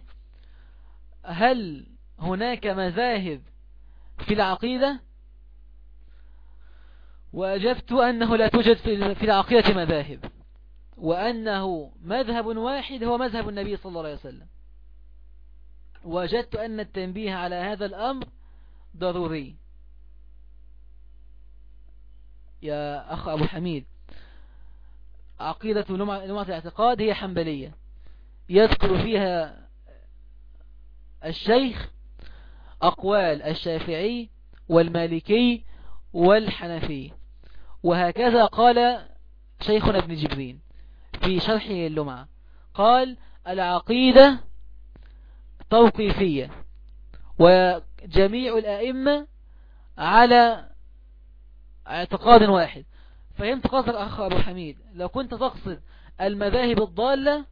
هل هناك مذاهب في العقيدة؟ وأجبت أنه لا توجد في العقيدة مذاهب. وأنه مذهب واحد هو مذهب النبي صلى الله عليه وسلم. وجدت أن التنبيه على هذا الأمر ضروري. يا أخ أبو حميد عقيدة لمعة الاعتقاد هي حنبلية. يذكر فيها الشيخ أقوال الشافعي والمالكي والحنفي. وهكذا قال شيخنا ابن جبرين. في شرح اللمعة. قال العقيدة توقيفية وجميع الأئمة على اعتقاد واحد. فهمت قصدك أخ أبو حميد. لو كنت تقصد المذاهب الضالة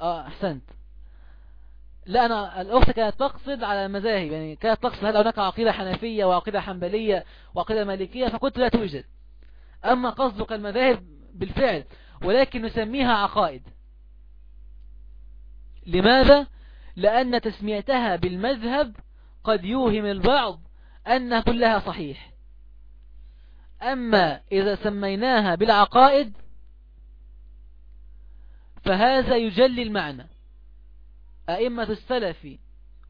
آه أحسنت. لا أنا الأخت كانت تقصد على المذاهب يعني كانت تقصد هل هناك عقيدة حنفية وعقيدة حنبلية وعقيدة مالكية فكنت لا توجد. أما قصدك المذاهب بالفعل ولكن نسميها عقائد. لماذا؟ لأن تسميتها بالمذهب قد يوهم البعض أن كلها صحيح. أما إذا سميناها بالعقائد فهذا يجلي المعنى. أئمة السلف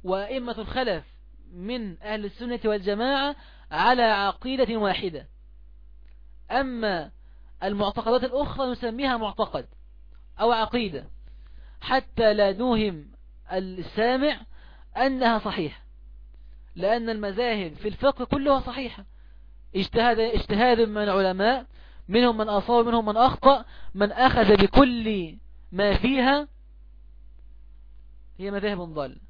وأئمة الخلف من أهل السنة والجماعة على عقيدة واحدة. أما المعتقدات الأخرى نسميها معتقد أو عقيدة حتى لا نوهم السامع أنها صحيحة لأن المذاهب في الفقه كلها صحيحة. اجتهاد, اجتهاد من العلماء منهم من أصاب منهم من أخطأ من أخذ بكل ما فيها هي مذاهب ضال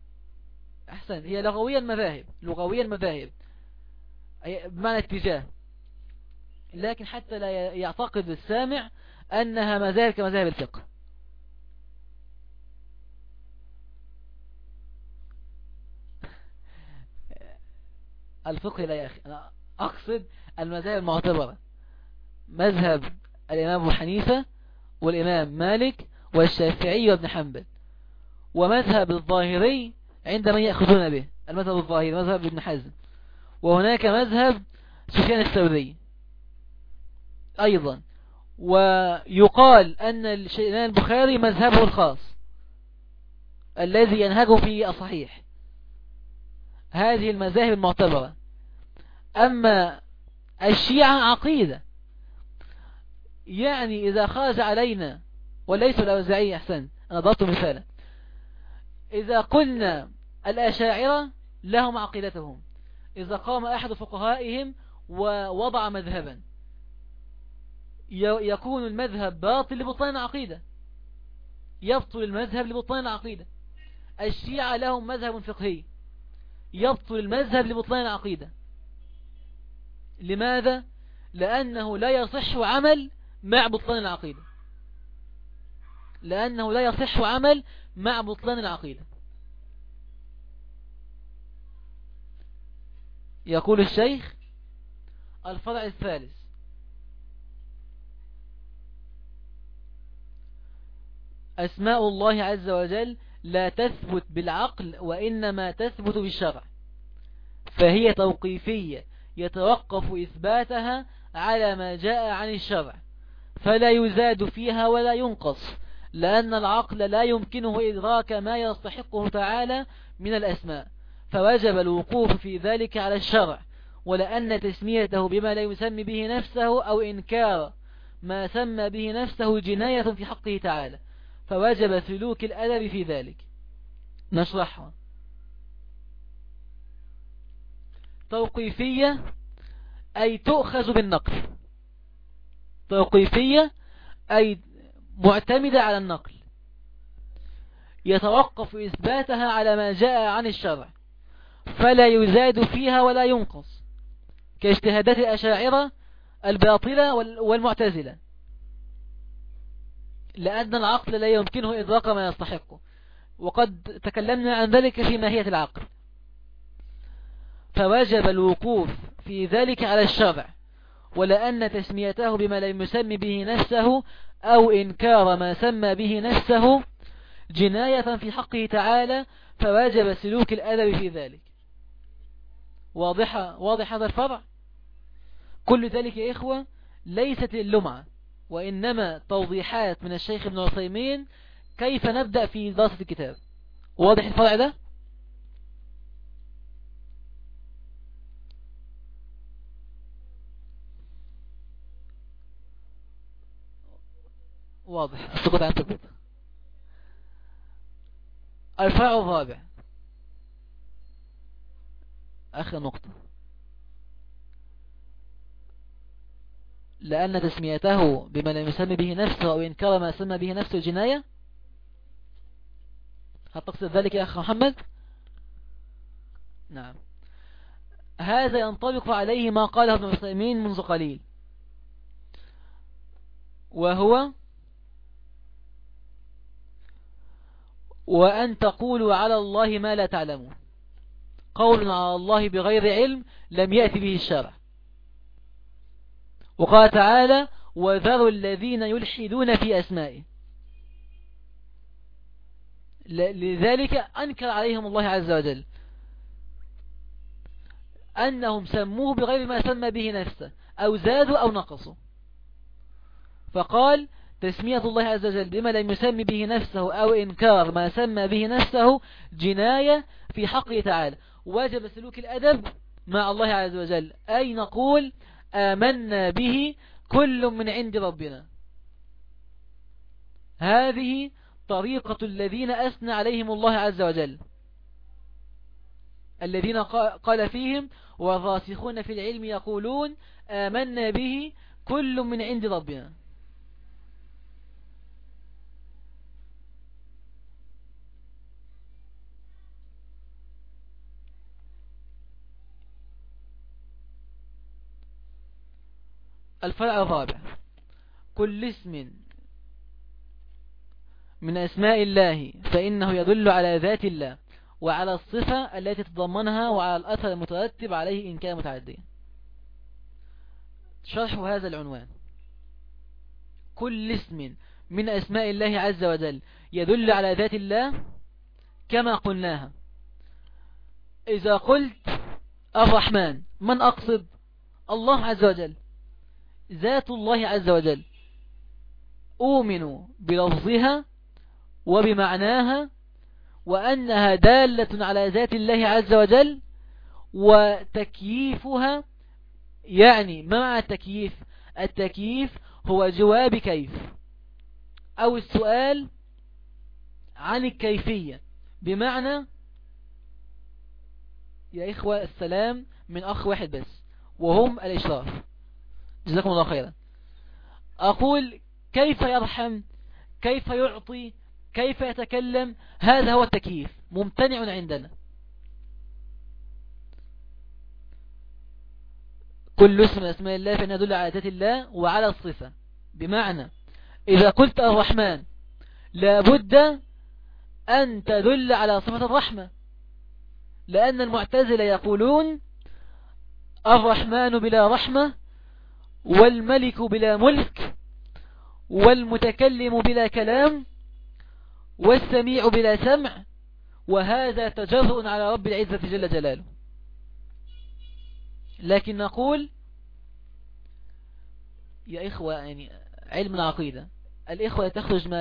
أحسن هي لغويا مذاهب لغويا مذاهب بمعنى اتجاه. لكن حتى لا يعتقد السامع أنها مذاهب كمذاهب الفقه. الفقه لا يا أخي أنا أقصد المذاهب المعتبرة. مذهب الإمام أبو حنيفة والإمام مالك والشافعي وابن حنبل. ومذهب الظاهري عندما يأخذون به المذهب الظاهري مذهب ابن حزم. وهناك مذهب سفيان الثوري. أيضا. ويقال أن الإمام البخاري مذهبه الخاص الذي ينهجه فيه الصحيح. هذه المذاهب المعتبرة. أما الشيعة عقيدة. يعني إذا خرج علينا وليس الأوزعي أحسن أنا ضبط مثالا. إذا قلنا الأشاعرة لهم عقيدتهم. إذا قام أحد فقهائهم ووضع مذهبا. يكون المذهب باطل لبطلان العقيدة. يبطل المذهب لبطلان العقيدة. الشيعة لهم مذهب فقهي. يبطل المذهب لبطلان العقيدة. لماذا؟ لأنه لا يصح عمل مع بطلان العقيدة. لأنه لا يصح عمل مع بطلان العقيدة. يقول الشيخ الفرع الثالث. أسماء الله عز وجل لا تثبت بالعقل وإنما تثبت بالشرع. فهي توقيفية يتوقف إثباتها على ما جاء عن الشرع. فلا يزاد فيها ولا ينقص لأن العقل لا يمكنه إدراك ما يستحقه تعالى من الأسماء. فوجب الوقوف في ذلك على الشرع. ولأن تسميته بما لا يسمي به نفسه أو إنكار ما سمى به نفسه جناية في حقه تعالى. فوجب سلوك الأدب في ذلك. نشرحها. توقيفية أي تؤخذ بالنقل. توقيفية أي معتمدة على النقل. يتوقف إثباتها على ما جاء عن الشرع فلا يزاد فيها ولا ينقص كاجتهادات الأشاعرة الباطلة والمعتزلة. لأن العقل لا يمكنه إدراك ما يستحقه وقد تكلمنا عن ذلك في ماهية العقل. فوجب الوقوف في ذلك على الشرع ولأن تسميته بما لم يسمي به نفسه أو إنكار ما سمى به نفسه جناية في حقه تعالى فواجب سلوك الأدب في ذلك. واضحة واضح هذا الفرع؟ كل ذلك يا إخوة ليست اللمعة. وإنما توضيحات من الشيخ ابن عثيمين كيف نبدأ في دراسة الكتاب. واضح الفرع ده؟ واضح. السقوط عن تقوط الفرع الرابع. آخر نقطة. لأن تسميته بما لم يسمي به نفسه أو إنكار ما سمى به نفسه جناية؟ هل تقصد ذلك يا أخ محمد؟ نعم. هذا ينطبق عليه ما قاله ابن عثيمين منذ قليل. وهو وأن تقولوا على الله ما لا تعلمون. قول على الله بغير علم لم يأتي به الشرع. وقال تعالى وذروا الذين يلحدون في أسمائه. لذلك أنكر عليهم الله عز وجل أنهم سموه بغير ما سمى به نفسه أو زادوا أو نقصوا. فقال تسمية الله عز وجل بما لم يسمي به نفسه أو إنكار ما سمى به نفسه جناية في حقه تعالى. واجب سلوك الأدب مع الله عز وجل. أي نقول آمنا به كل من عند ربنا. هذه طريقة الذين أثنى عليهم الله عز وجل. الذين قال فيهم والراسخون في العلم يقولون آمنا به كل من عند ربنا. الفرع الرابع. كل اسم من أسماء الله فإنه يدل على ذات الله وعلى الصفة التي تضمنها وعلى الأثر المترتب عليه إن كان متعديا. شرح هذا العنوان. كل اسم من أسماء الله عز وجل يدل على ذات الله كما قلناها. إذا قلت الرحمن من أقصد؟ الله عز وجل. ذات الله عز وجل. أؤمن بلفظها وبمعناها وأنها دالة على ذات الله عز وجل وتكييفها يعني ما معنى التكييف التكييف هو جواب كيف أو السؤال عن الكيفية. بمعنى يا إخوة السلام من أخ واحد بس وهم الإشراف. جزاكم الله خيرا. أقول كيف يرحم كيف يعطي كيف يتكلم هذا هو التكييف. ممتنع عندنا. كل اسم من أسماء الله فإنه يدل على ذات الله وعلى الصفة. بمعنى إذا قلت الرحمن لابد أن تدل على صفة الرحمة. لأن المعتزلة يقولون الرحمن بلا رحمة والملك بلا ملك والمتكلم بلا كلام والسميع بلا سمع وهذا تجرؤ على رب العزة جل جلاله. لكن نقول يا إخوة يعني علم العقيدة الإخوة تخرج من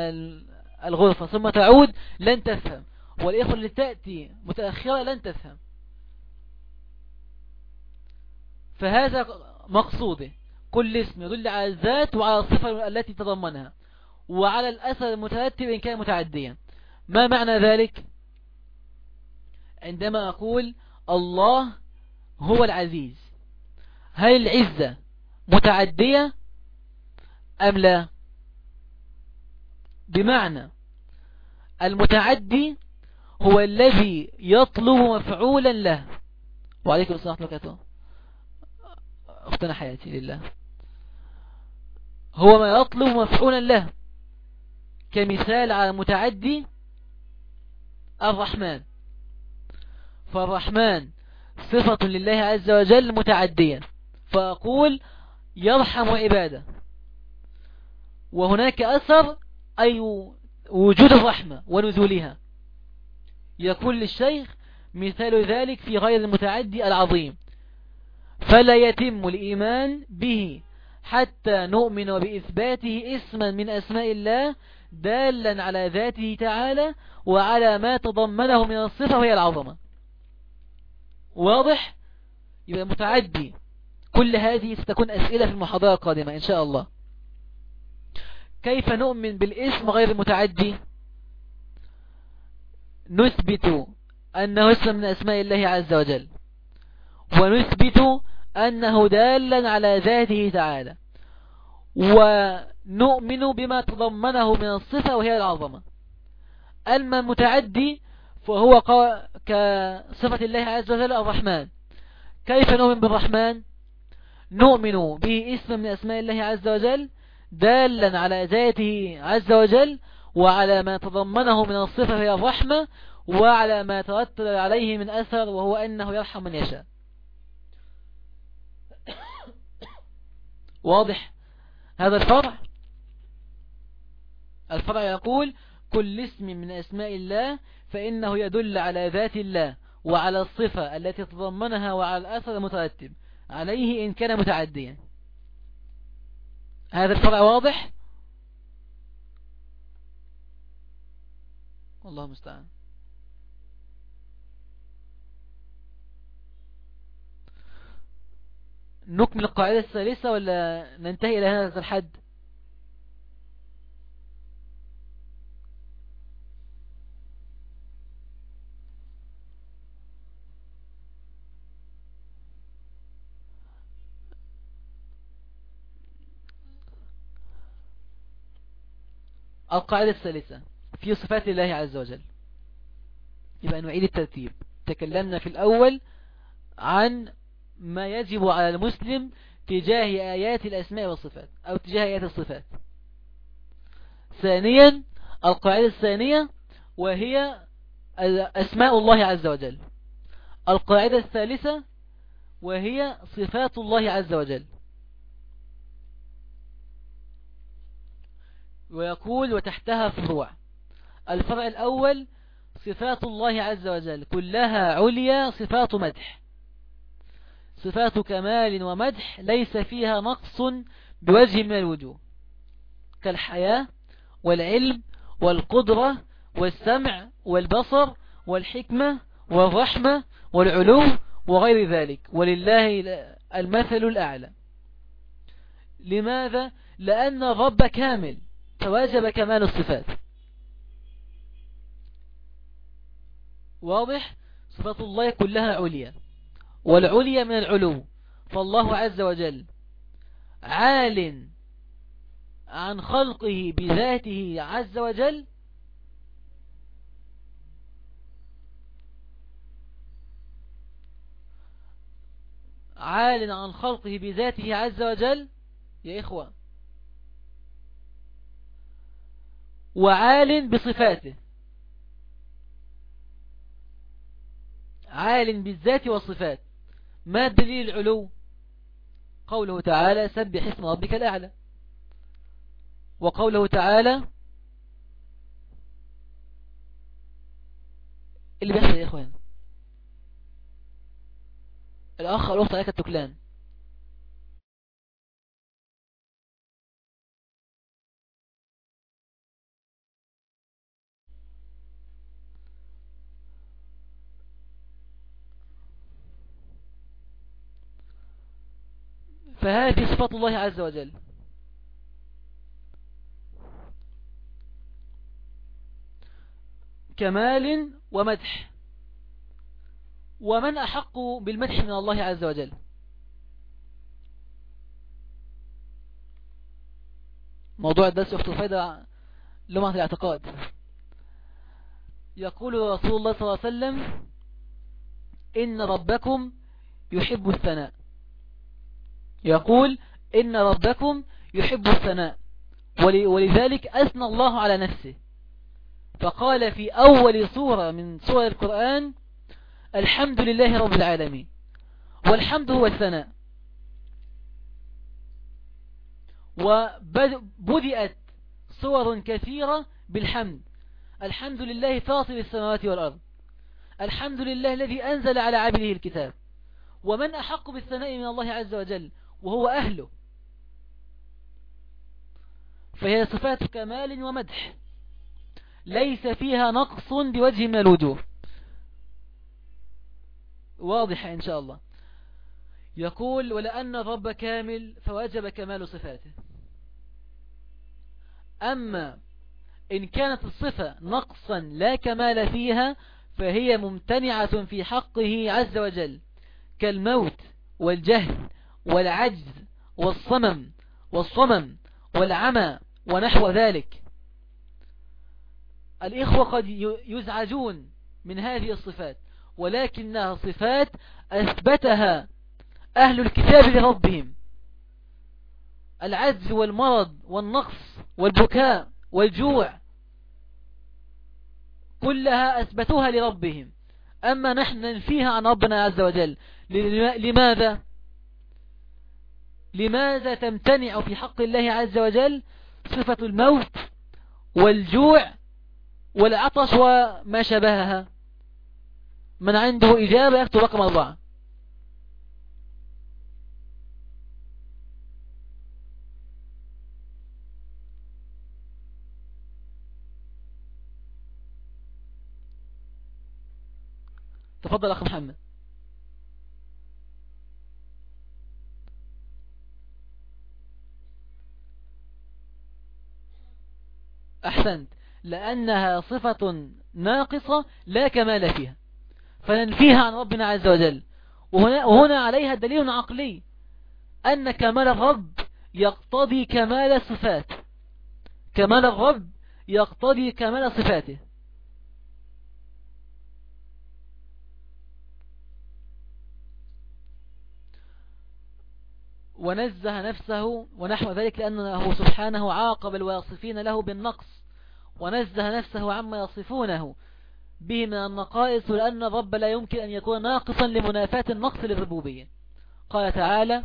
الغرفة ثم تعود لن تفهم. والإخوة اللي تأتي متأخرة لن تفهم. فهذا مقصوده كل اسم يدل على الذات وعلى الصفة التي تضمنها وعلى الأثر المترتب إن كان متعديا. ما معنى ذلك؟ عندما أقول الله هو العزيز هل العزة متعدية أم لا؟ بمعنى المتعدي هو الذي يطلب مفعولا له. وعليكم السلام ورحمة الله أختنا حياتي لله. هو ما يطلب مفعولا له كمثال على المتعدي الرحمن. فالرحمن صفة لله عز وجل متعديا فأقول يرحم عباده. وهناك أثر أي وجود الرحمة ونزولها. يقول للشيخ مثال ذلك في غير المتعدي العظيم. فلا يتم الإيمان به حتى نؤمن بإثباته اسما من أسماء الله دالا على ذاته تعالى وعلى ما تضمنه من الصفة وهي العظمة. واضح؟ يبقى متعدي. كل هذه ستكون أسئلة في المحاضرة القادمة إن شاء الله. كيف نؤمن بالاسم غير المتعدي؟ نثبت أنه اسم من أسماء الله عز وجل. ونثبت أنه دالا على ذاته تعالى. ونؤمن بما تضمنه من الصفة وهي العظمة. أما المتعدي فهو كصفة الله عز وجل الرحمن. كيف نؤمن بالرحمن؟ نؤمن به اسم من أسماء الله عز وجل دالا على ذاته عز وجل وعلى ما تضمنه من الصفة هي الرحمة وعلى ما ترتب عليه من أثر وهو أنه يرحم من يشاء. واضح؟ هذا الفرع. الفرع يقول كل اسم من أسماء الله فإنه يدل على ذات الله وعلى الصفة التي تضمنها وعلى الأثر المترتب. عليه إن كان متعديا. هذا الفرع واضح؟ والله مستعان نكمل القاعدة الثالثة ولا ننتهي إلى هذا الحد؟ القاعدة الثالثة في صفات الله عز وجل. يبقى نعيد الترتيب. تكلمنا في الأول عن ما يجب على المسلم تجاه آيات الأسماء والصفات أو تجاه آيات الصفات. ثانيا القاعدة الثانية وهي أسماء الله عز وجل. القاعدة الثالثة وهي صفات الله عز وجل. ويقول وتحتها فروع الفرع الأول صفات الله عز وجل كلها عليا صفات مدح. صفات كمال ومدح ليس فيها نقص بوجه من الوجوه. كالحياة والعلم والقدرة والسمع والبصر والحكمة والرحمة والعلو وغير ذلك. ولله المثل الأعلى. لماذا؟ لأن الرب كامل. فواجب كمال الصفات. واضح؟ صفات الله كلها عليا. والعليا من العلو فالله عز وجل عال عن خلقه بذاته عز وجل عال عن خلقه بذاته عز وجل يا إخوة وعال بصفاته عال بالذات والصفات. ما دليل العلو قوله تعالى سبح اسم ربك الأعلى. وقوله تعالى اللي بيحصل يا إخوان. الأخ الأخت عليك التكلان. فهذه صفات الله عز وجل. كمال ومدح. ومن أحق بالمدح من الله عز وجل. موضوع الدرس أخت الفايدة لمعة الاعتقاد. يقول رسول الله صلى الله عليه وسلم إن ربكم يحب الثناء. يقول إن ربكم يحب الثناء ولذلك أثنى الله على نفسه. فقال في أول سورة من سور القرآن الحمد لله رب العالمين والحمد هو الثناء. وبدأت صور كثيرة بالحمد. الحمد لله فاطر السماوات والأرض. الحمد لله الذي أنزل على عبده الكتاب. ومن أحق بالثناء من الله عز وجل؟ وهو أهله. فهي صفات كمال ومدح. ليس فيها نقص بوجه من الوجوه. واضحة إن شاء الله. يقول ولأن الرب كامل فوجب كمال صفاته. أما إن كانت الصفة نقصا لا كمال فيها فهي ممتنعة في حقه عز وجل. كالموت والجهل والعجز والصمم والصمم والعمى ونحو ذلك. الإخوة قد يزعجون من هذه الصفات ولكنها صفات أثبتها أهل الكتاب لربهم. العجز والمرض والنقص والبكاء والجوع كلها أثبتوها لربهم. أما نحن ننفيها عن ربنا عز وجل لماذا؟ لماذا تمتنع في حق الله عز وجل صفة الموت والجوع والعطش وما شبهها؟ من عنده إجابة يكتب رقم أربعة. تفضل أخ محمد. أحسنت لأنها صفة ناقصة لا كمال فيها فننفيها عن ربنا عز وجل. وهنا, وهنا عليها دليل عقلي أن كمال الرب يقتضي كمال الصفات. كمال الرب يقتضي كمال صفاته. ونزه نفسه ونحو ذلك لأنه سبحانه عاقب الواصفين له بالنقص. ونزه نفسه عما يصفونه به من النقائص لأن الرب لا يمكن أن يكون ناقصا لمنافاة النقص للربوبية. قال تعالى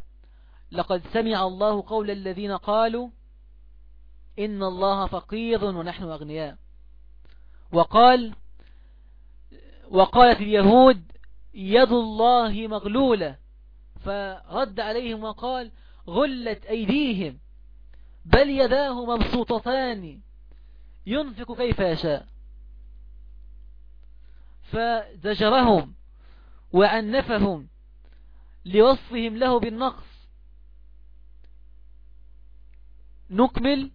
لقد سمع الله قول الذين قالوا إن الله فقير ونحن أغنياء وقال وقالت اليهود يد الله مغلولة فرد عليهم وقال غلت أيديهم بل يداه مبسوطتان ينفق كيف يشاء فزجرهم وعنفهم لوصفهم له بالنقص نكمل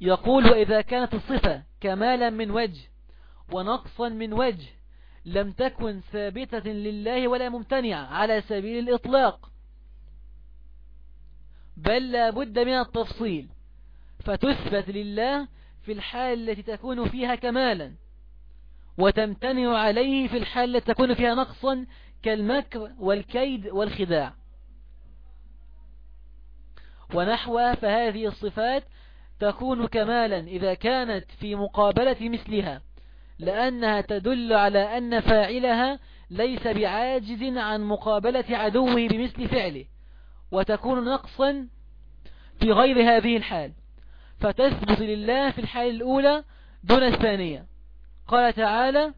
يقول وإذا كانت الصفة كمالا من وجه ونقصا من وجه لم تكن ثابتة لله ولا ممتنعة على سبيل الإطلاق. بل لا بد من التفصيل. فتثبت لله في الحال التي تكون فيها كمالا وتمتنع عليه في الحال التي تكون فيها نقصا كالمكر والكيد والخداع. ونحو فهذه الصفات تكون كمالا إذا كانت في مقابلة مثلها. لأنها تدل على أن فاعلها ليس بعاجز عن مقابلة عدوه بمثل فعله وتكون نقصا في غير هذه الحال. فتثبت لله في الحال الأولى دون الثانية. قال تعالى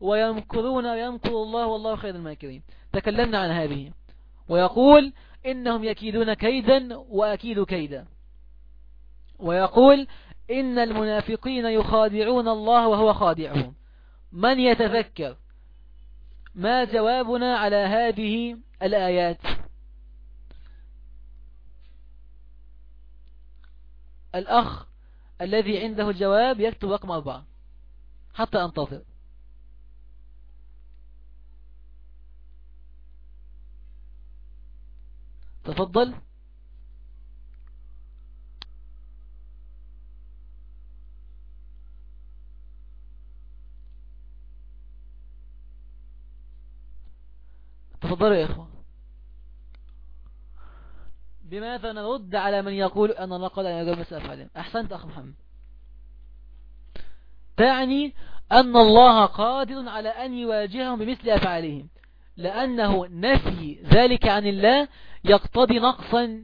ويمكرون ويمكر الله والله خير الماكرين. تكلمنا عن هذه. ويقول إنهم يكيدون كيدا وأكيد كيدا. ويقول إن المنافقين يخادعون الله وهو خادعهم. من يتذكر ما جوابنا على هذه الآيات؟ الأخ الذي عنده الجواب يكتب رقم أربعة حتى أنتظر. تفضل. تفضلوا يا إخوة بماذا نرد على من يقول أن الله قال أن مسألة أفعالهم أحسنت أخ محمد. تعني أن الله قادر على أن يواجههم بمثل أفعالهم لأنه نفي ذلك عن الله يقتضي نقصا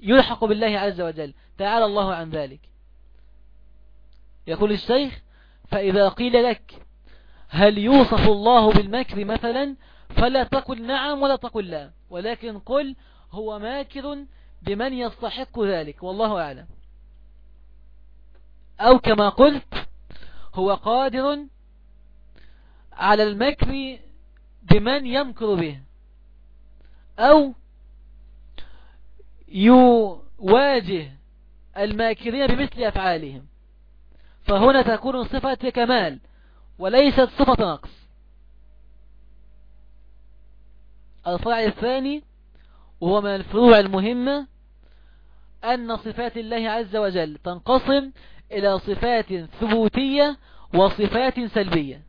يلحق بالله عز وجل. تعالى الله عن ذلك. يقول الشيخ فإذا قيل لك هل يوصف الله بالمكر مثلا فلا تقل نعم ولا تقل لا. ولكن قل هو ماكر بمن يستحق ذلك. والله أعلم. أو كما قلت هو قادر على المكر بمن يمكر به. أو يواجه الماكرين بمثل أفعالهم. فهنا تكون صفة كمال وليست صفة نقص. الفرع الثاني وهو من الفروع المهمة أن صفات الله عز وجل تنقسم إلى صفات ثبوتية وصفات سلبية.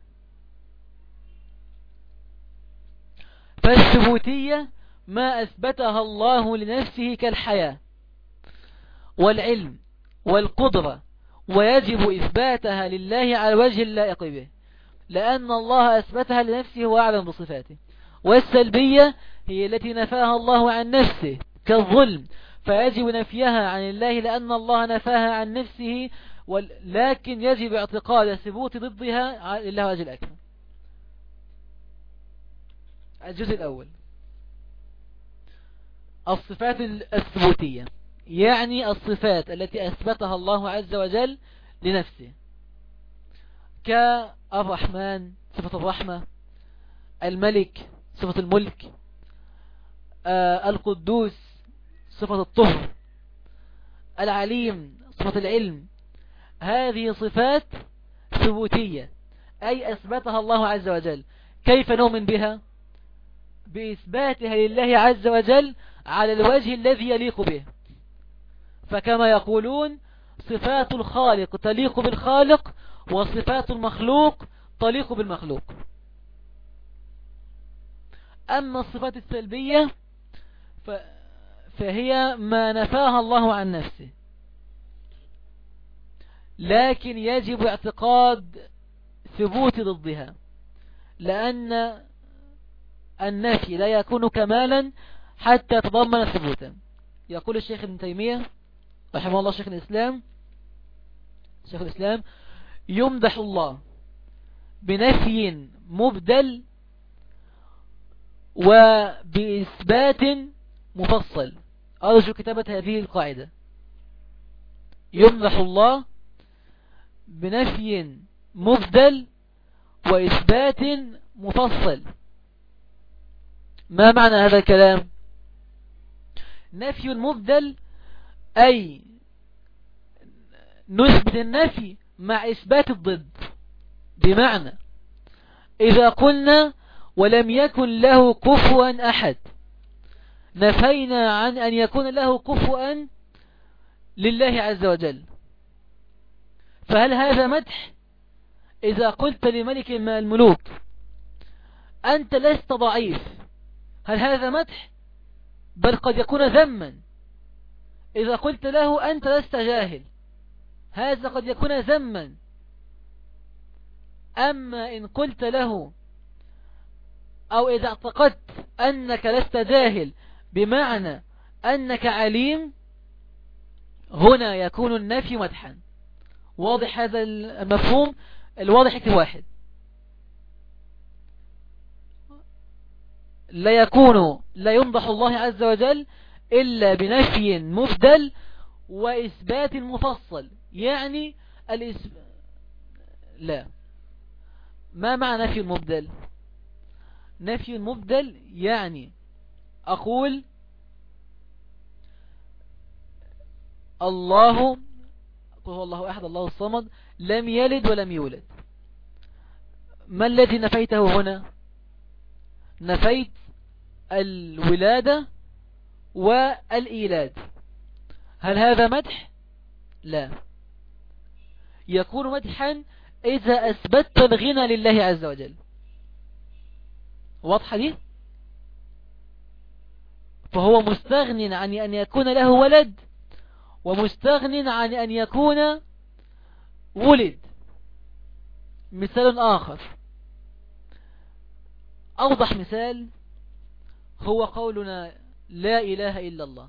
فالثبوتية ما أثبتها الله لنفسه كالحياة والعلم والقدرة ويجب إثباتها لله على وجه اللائق به لأن الله أثبتها لنفسه وأعلم بصفاته. والسلبية هي التي نفاها الله عن نفسه كالظلم فيجب نفيها عن الله لأن الله نفاها عن نفسه لكن يجب اعتقاد ثبوت ضدها لله وجه الأكبر الجزء الأول. الصفات الثبوتية. يعني الصفات التي أثبتها الله عز وجل لنفسه. كالرحمن صفة الرحمة. الملك صفة الملك آه القدوس صفة الطهر العليم صفة العلم. هذه صفات ثبوتية أي أثبتها الله عز وجل. كيف نؤمن بها؟ بإثباتها لله عز وجل على الوجه الذي يليق به. فكما يقولون صفات الخالق تليق بالخالق وصفات المخلوق تليق بالمخلوق. أما الصفات السلبية فهي ما نفاها الله عن نفسه. لكن يجب اعتقاد ثبوت ضدها لأن النفي لا يكون كمالا حتى يتضمن ثبوتا. يقول الشيخ ابن تيمية رحمه الله شيخ الإسلام شيخ الإسلام يمدح الله بنفي مبدل وبإثبات مفصل. أرجو كتابة هذه القاعدة. يمدح الله بنفي مبدل وإثبات مفصل. ما معنى هذا الكلام؟ نفي مبدل أي نثبت النفي مع إثبات الضد. بمعنى إذا قلنا ولم يكن له كفوا أحد. نفينا عن أن يكون له كفوا لله عز وجل. فهل هذا مدح؟ إذا قلت لملك من الملوك أنت لست ضعيف. هل هذا مدح؟ بل قد يكون ذما. إذا قلت له أنت لست جاهل هذا قد يكون ذما. أما إن قلت له أو إذا اعتقدت أنك لست جاهل بمعنى أنك عليم هنا يكون النفي مدحا. واضح هذا المفهوم؟ الواضح واحد. لا يكون لا يمضح الله عز وجل إلا بنفي مبدل وإثبات مفصل. يعني الإثب... لا. ما معنى نفي المبدل؟ نفي المبدل يعني أقول الله قل هو الله أحد الله الصمد لم يلد ولم يولد. ما الذي نفيته هنا؟ نفيت الولادة والإيلاد. هل هذا مدح؟ لا. يكون مدحا إذا أثبتت الغنى لله عز وجل. واضحة دي؟ فهو مستغن عن أن يكون له ولد ومستغن عن أن يكون ولد. مثال آخر. أوضح مثال هو قولنا لا إله إلا الله.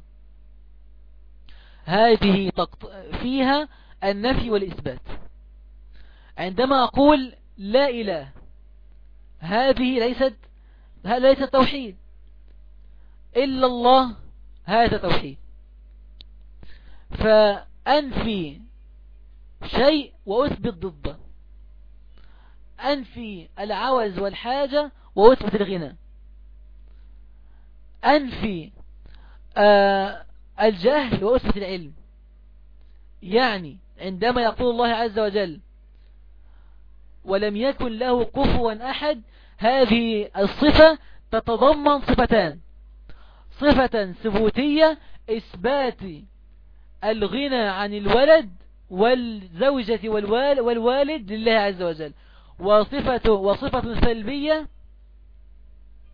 هذه فيها النفي والإثبات. عندما أقول لا إله هذه ليست ليس توحيد. إلا الله هذا توحيد. فأنفي شيء وأثبت ضده. أنفي العوز والحاجة وأثبت الغنى. أنفي آه الجهل وأثبت العلم. يعني عندما يقول الله عز وجل ولم يكن له كفوا أحد هذه الصفة تتضمن صفتان. صفة ثبوتية إثبات الغنى عن الولد والزوجة والوالد لله عز وجل. وصفة, وصفة سلبية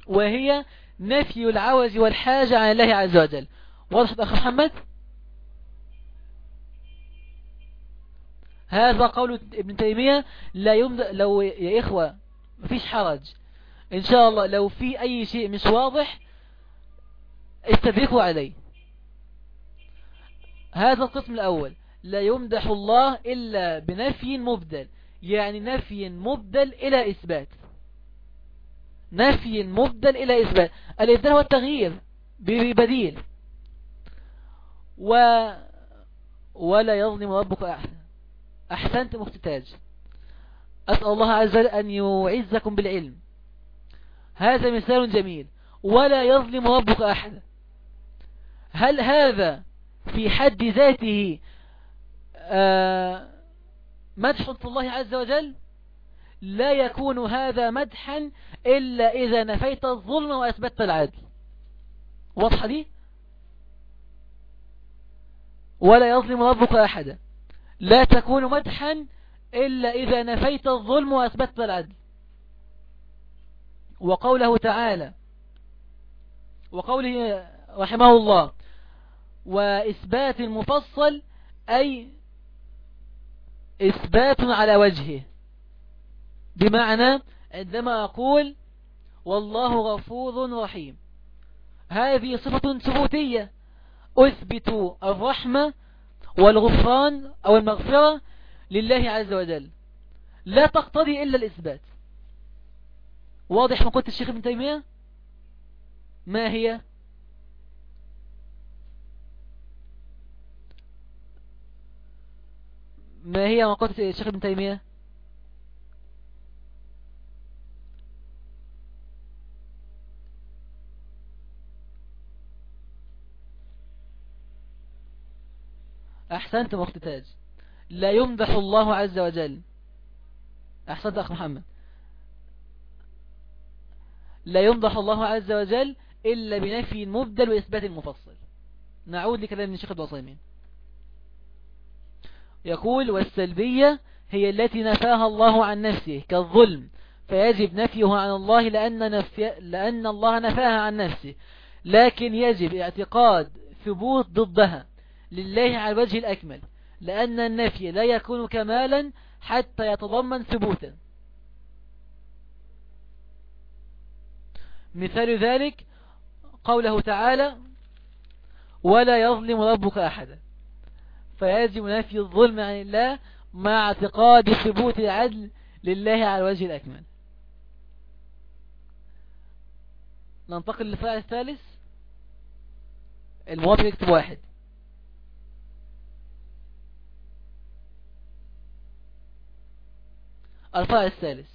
وهي نفي العوز والحاجة عن الله عز وجل. واضح أخ محمد؟ هذا قول ابن تيمية لا يمد لو يا إخوة مفيش حرج. إن شاء الله لو في أي شيء مش واضح استدركوا عليه. هذا القسم الأول. لا يمدح الله إلا بنفي مبدل. يعني نفي مبدل إلى إثبات. نفي مبدل إلى إثبات. الإبدال هو التغيير ببديل. و ولا يظلم ربك أحد أحسنت مختتاج أسأل الله عز وجل أن يعزكم بالعلم. هذا مثال جميل. ولا يظلم ربك أحد. هل هذا في حد ذاته آه، مدح الله عز وجل؟ لا يكون هذا مدحا إلا إذا نفيت الظلم وأثبتت العدل. واضحة دي؟ ولا يظلم ربك أحدا لا تكون مدحا إلا إذا نفيت الظلم وأثبتت العدل. وقوله تعالى وقوله رحمه الله وإثبات المفصل أي إثبات على وجهه. بمعنى عندما أقول والله غفور رحيم. هذه صفة ثبوتية. أثبت الرحمة والغفران أو المغفرة لله عز وجل. لا تقتضي إلا الإثبات. واضح ما قلت الشيخ ابن تيمية؟ ما هي؟ ما هي ما قلت الشيخ ابن تيمية؟ أحسنت مختتاج لا يمدح الله عز وجل. أحسنت أخ محمد. لا يمدح الله عز وجل إلا بنفي مبدل وإثبات مفصل. نعود لكلام الشيخ الوصيمين يقول والسلبية هي التي نفاها الله عن نفسه كالظلم فيجب نفيه عن الله لأن, نفي لأن الله نفاها عن نفسه. لكن يجب اعتقاد ثبوت ضدها لله على الوجه الأكمل. لأن النفي لا يكون كمالا حتى يتضمن ثبوتا. مثال ذلك قوله تعالى ولا يظلم ربك أحدا فيجب نفي الظلم عن الله مع اعتقاد ثبوت العدل لله على الوجه الأكمل. ننتقل للفعل الثالث. الموافق واحد. الفعل الثالث.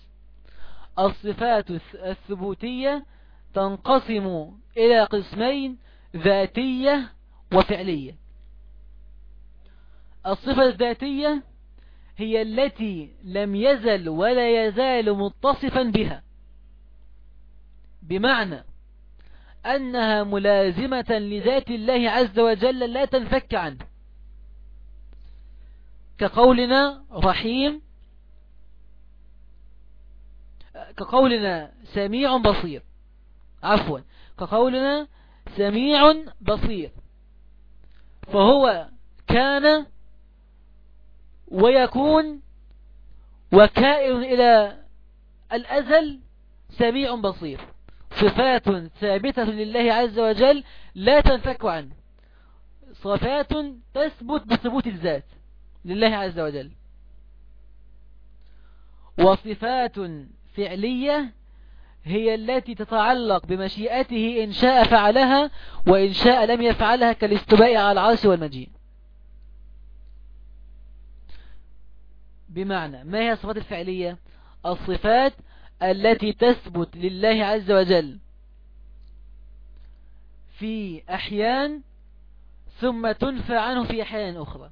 الصفات الثبوتية تنقسم إلى قسمين ذاتية وفعلية. الصفة الذاتية هي التي لم يزل ولا يزال متصفا بها. بمعنى أنها ملازمة لذات الله عز وجل لا تنفك عنه. كقولنا رحيم كقولنا سميع بصير. عفوا. كقولنا سميع بصير. فهو كان ويكون وكائن إلى الأزل سميع بصير. صفات ثابتة لله عز وجل لا تنفك عنه. صفات تثبت بثبوت الذات لله عز وجل. وصفات فعلية هي التي تتعلق بمشيئته إن شاء فعلها وإن شاء لم يفعلها كالاستباء على العرش والمجيء. بمعنى ما هي الصفات الفعلية؟ الصفات التي تثبت لله عز وجل في أحيان ثم تنفى عنه في أحيان أخرى.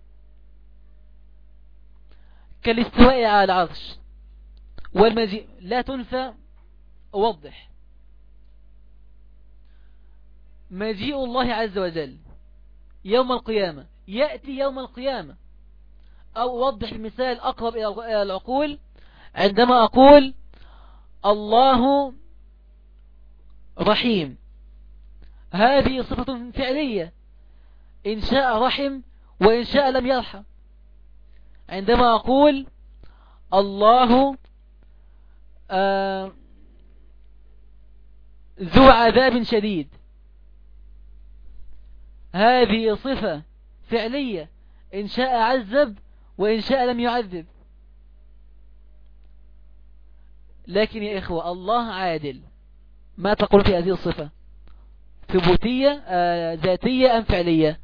كالاستواء على العرش. والمجيء لا تنفى أوضح مجيء الله عز وجل يوم القيامة. يأتي يوم القيامة. أو أوضح المثال أقرب إلى العقول. عندما أقول الله رحيم. هذه صفة فعلية. إن شاء رحم وإن شاء لم يرحم. عندما أقول الله آه ذو عذاب شديد. هذه صفة فعلية إن شاء عذب وإن شاء لم يعذب. لكن يا إخوة الله عادل. ما تقول في هذه الصفة؟ ثبوتية آه ذاتية أم فعلية؟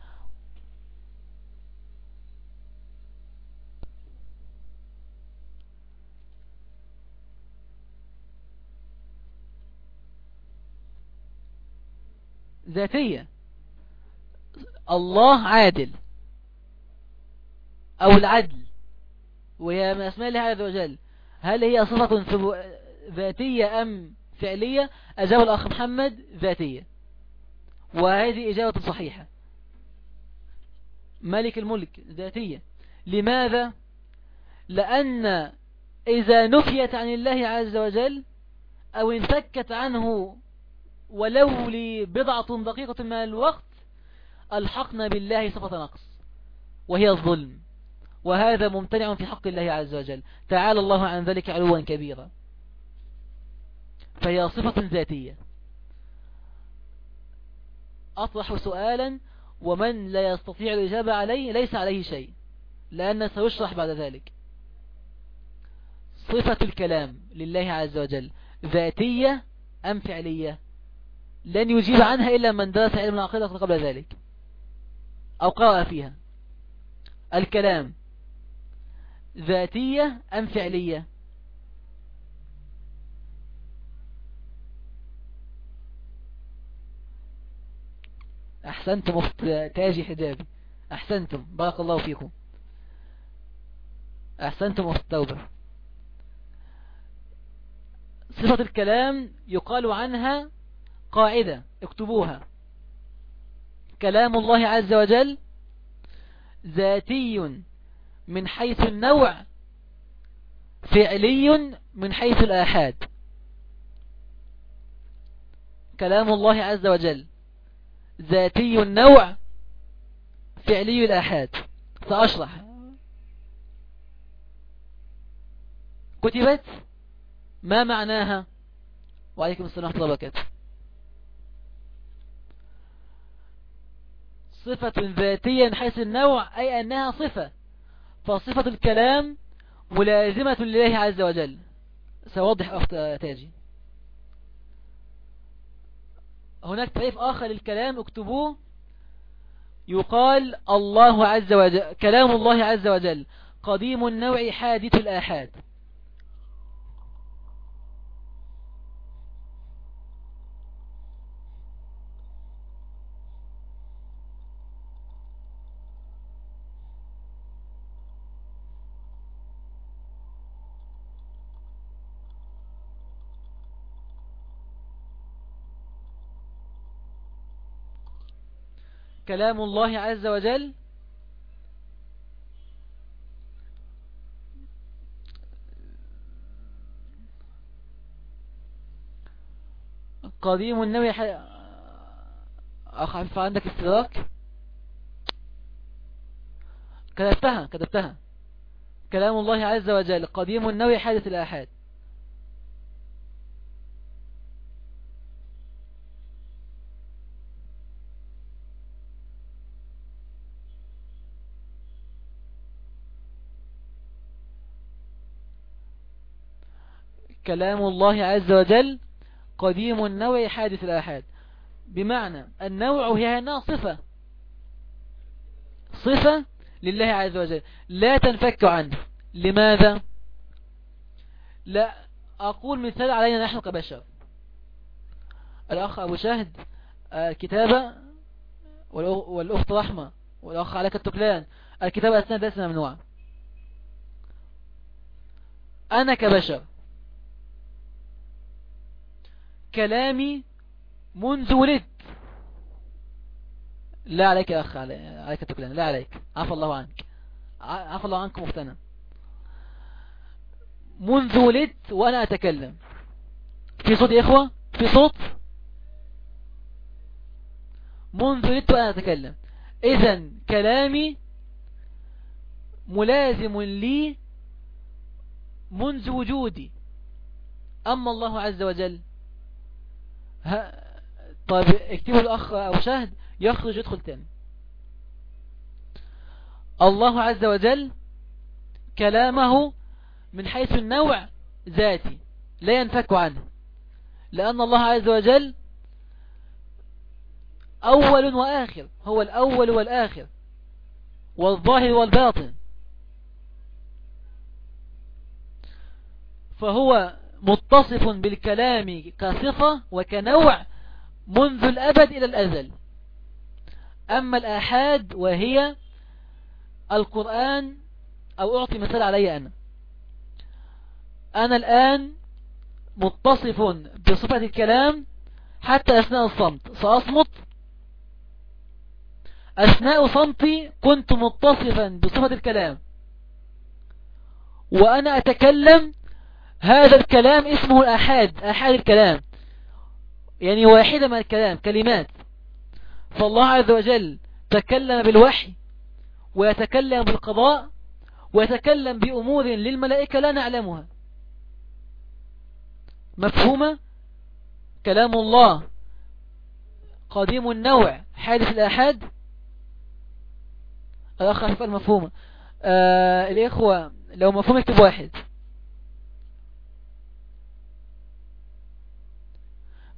ذاتية. الله عادل. أو العدل. وهي من أسماء الله عز وجل. هل هي صفة ذاتية أم فعلية؟ أجاب الأخ محمد ذاتية. وهذه إجابة صحيحة. ملك الملك ذاتية. لماذا؟ لأن إذا نفيت عن الله عز وجل أو انفكت عنه ولو لبضعة دقيقة من الوقت ألحقنا بالله صفة نقص وهي الظلم وهذا ممتنع في حق الله عز وجل. تعالى الله عن ذلك علوا كبيرا. فهي صفة ذاتية. أطرح سؤالا ومن لا يستطيع الإجابة عليه ليس عليه شيء لأن سيشرح بعد ذلك. صفة الكلام لله عز وجل ذاتية أم فعلية؟ لن يجيب عنها إلا من درس علم العقيدة قبل ذلك أو قرأ فيها. الكلام ذاتية أم فعلية؟ أحسنتم تاجي حجابي أحسنتم. بارك الله فيكم. أحسنتم في التوبة صفة الكلام يقال عنها قاعدة اكتبوها. كلام الله عز وجل ذاتي من حيث النوع فعلي من حيث الآحاد. كلام الله عز وجل ذاتي النوع فعلي الآحاد. سأشرح. كتبت ما معناها؟ وعليكم السلام ورحمة الله وبركاته. صفة ذاتية حيث النوع أي أنها صفة. فصفة الكلام ملازمة لله عز وجل. سأوضح أخت تاجي. هناك تعريف آخر للكلام اكتبوه. يقال الله عز وجل كلام الله عز وجل. قديم النوع حادث الآحاد. كلام الله عز وجل؟ قديم النبي ح... أخف عندك استدراك؟ كتبتها كتبتها. كلام الله عز وجل قديم النوي حادث الآحاد. كلام الله عز وجل قديم النوع حادث الآحاد. بمعنى النوع هي أنها صفة. صفة لله عز وجل. لا تنفك عنه. لماذا؟ لا أقول مثال علينا نحن كبشر. الأخ أبو شاهد الكتابة والأخت رحمة والأخ عليك التكلان الكتابة أثناء درسنا ممنوعة أنا كبشر كلامي منذ ولدت. لا عليك يا أخ عليك تكلم لا عليك. عفى الله عنك. عفى الله عنك مفتنى. منذ ولدت وأنا أتكلم. في صوت يا إخوة؟ في صوت؟ منذ ولدت وأنا أتكلم. إذا كلامي ملازم لي منذ وجودي. أما الله عز وجل طيب اكتبوا الأخ أو شاهد يخرج يدخل تاني. الله عز وجل كلامه من حيث النوع ذاتي لا ينفك عنه لأن الله عز وجل أول وآخر هو الأول والآخر والظاهر والباطن. فهو متصف بالكلام كصفة وكنوع منذ الأبد إلى الأزل. أما الآحاد وهي القرآن أو أعطي مثال علي أنا. أنا الآن متصف بصفة الكلام حتى أثناء الصمت. سأصمت. أثناء صمتي كنت متصفا بصفة الكلام. وأنا أتكلم هذا الكلام اسمه الأحاد أحاد الكلام. يعني واحدة من الكلام كلمات. فالله عز وجل تكلم بالوحي ويتكلم بالقضاء ويتكلم بأمور للملائكة لا نعلمها. مفهومة كلام الله. قديم النوع. حادث الأحد الأخ عارف المفهومة آه الإخوة لو مفهوم اكتب واحد.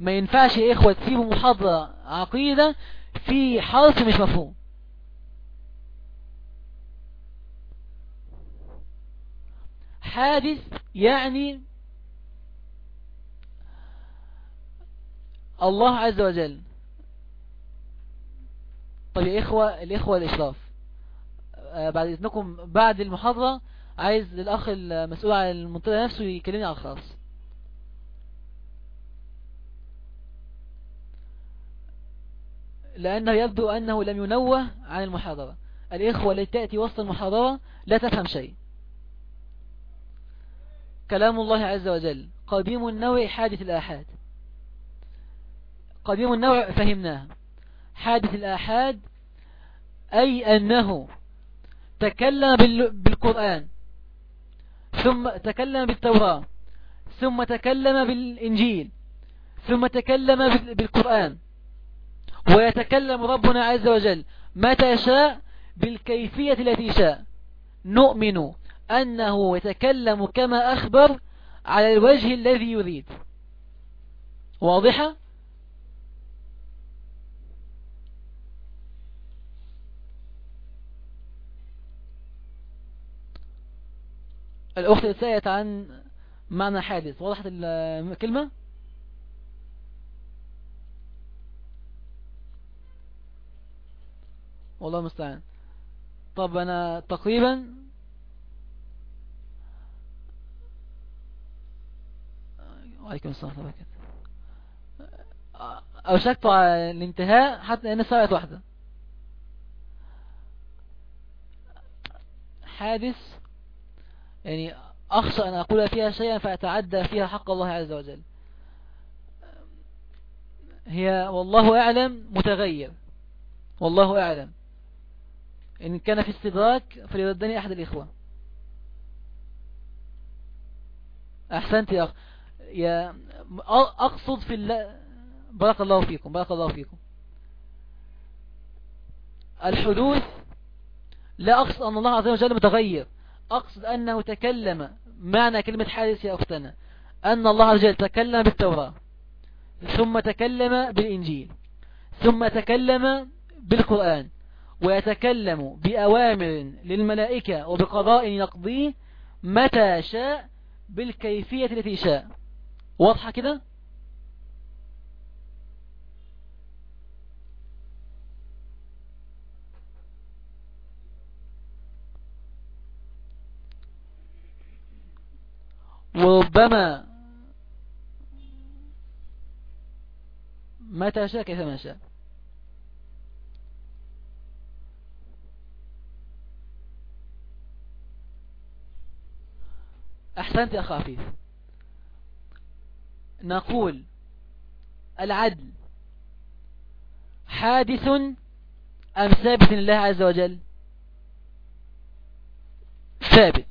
ما ينفعش يا إخوة تسيبوا محاضرة عقيدة في حرف مش مفهوم. حادث يعني الله عز وجل. طيب يا إخوة الإخوة الإشراف آه، بعد إذنكم بعد المحاضرة عايز للأخ المسؤول عن المنطقة نفسه يكلمني على الخاص. لأنه يبدو أنه لم ينوه عن المحاضرة. الإخوة التي تأتي وسط المحاضرة لا تفهم شيء. كلام الله عز وجل. قديم النوع حادث الآحاد. قديم النوع فهمناه. حادث الآحاد أي أنه تكلم بالقرآن ثم تكلم بالتوراة ثم تكلم بالإنجيل ثم تكلم بالقرآن. ويتكلم ربنا عز وجل متى شاء؟ بالكيفية التي شاء. نؤمن أنه يتكلم كما أخبر على الوجه الذي يريد. واضحة؟ الأخت سألت عن معنى حادث. وضحت الكلمة؟ والله المستعان. طب أنا تقريبا وعليكم السلام ورحمة الله أوشكت على الانتهاء حتى أن ساعة واحدة. حادث يعني أخشى أن أقول فيها شيئا فأتعدى فيها حق الله عز وجل. هي والله أعلم متغير. والله أعلم. إن كان في استدراك فليردني أحد الإخوة. أحسنت يا أخ. يا أقصد في الله بارك الله فيكم بارك الله فيكم. الحدوث لا أقصد أن الله عز وجل متغير. أقصد أنه تكلم معنى كلمة حادث يا أختنا. أن الله عز وجل تكلم بالتوراة ثم تكلم بالإنجيل ثم تكلم بالقرآن ويتكلم بأوامر للملائكة وبقضاء يقضيه متى شاء بالكيفية التي شاء. واضحة كده؟ وربما متى شاء كيف ما شاء. أحسنت يا خافيف نقول العدل حادث أم ثابت لله عز وجل؟ ثابت.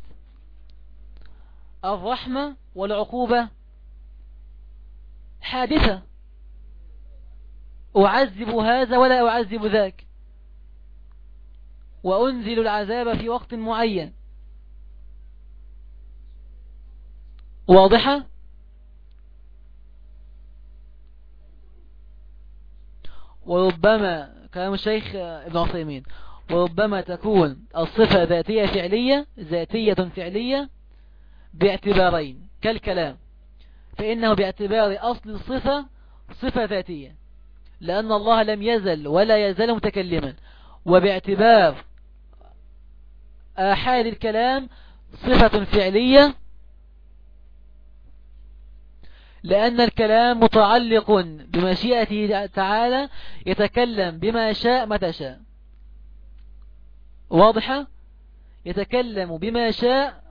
الرحمة والعقوبة حادثة. أعذب هذا ولا أعذب ذاك. وأنزل العذاب في وقت معين. واضحة؟ وربما كلام الشيخ ابن عثيمين وربما تكون الصفة ذاتية فعلية ذاتية فعلية باعتبارين. كالكلام فإنه باعتبار أصل الصفة صفة ذاتية لأن الله لم يزل ولا يزال متكلما وباعتبار آحاد الكلام صفة فعلية لأن الكلام متعلق بمشيئته تعالى يتكلم بما شاء متى شاء واضحة؟ يتكلم بما شاء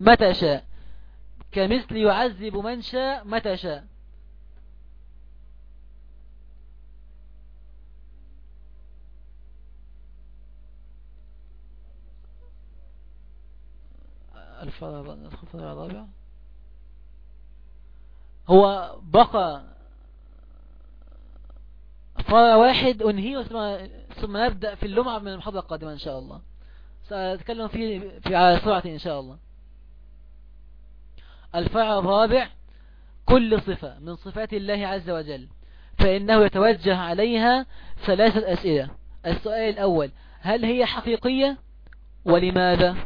متى شاء كمثل يعذب من شاء متى شاء الفرع الرابع. هو بقى فرع واحد انهي ثم نبدأ في اللمعة من المحاضرة القادمة إن شاء الله. سأتكلم فيه في على سرعة إن شاء الله. الفرع الرابع كل صفة من صفات الله عز وجل فإنه يتوجه عليها ثلاثة أسئلة. السؤال الأول هل هي حقيقية؟ ولماذا؟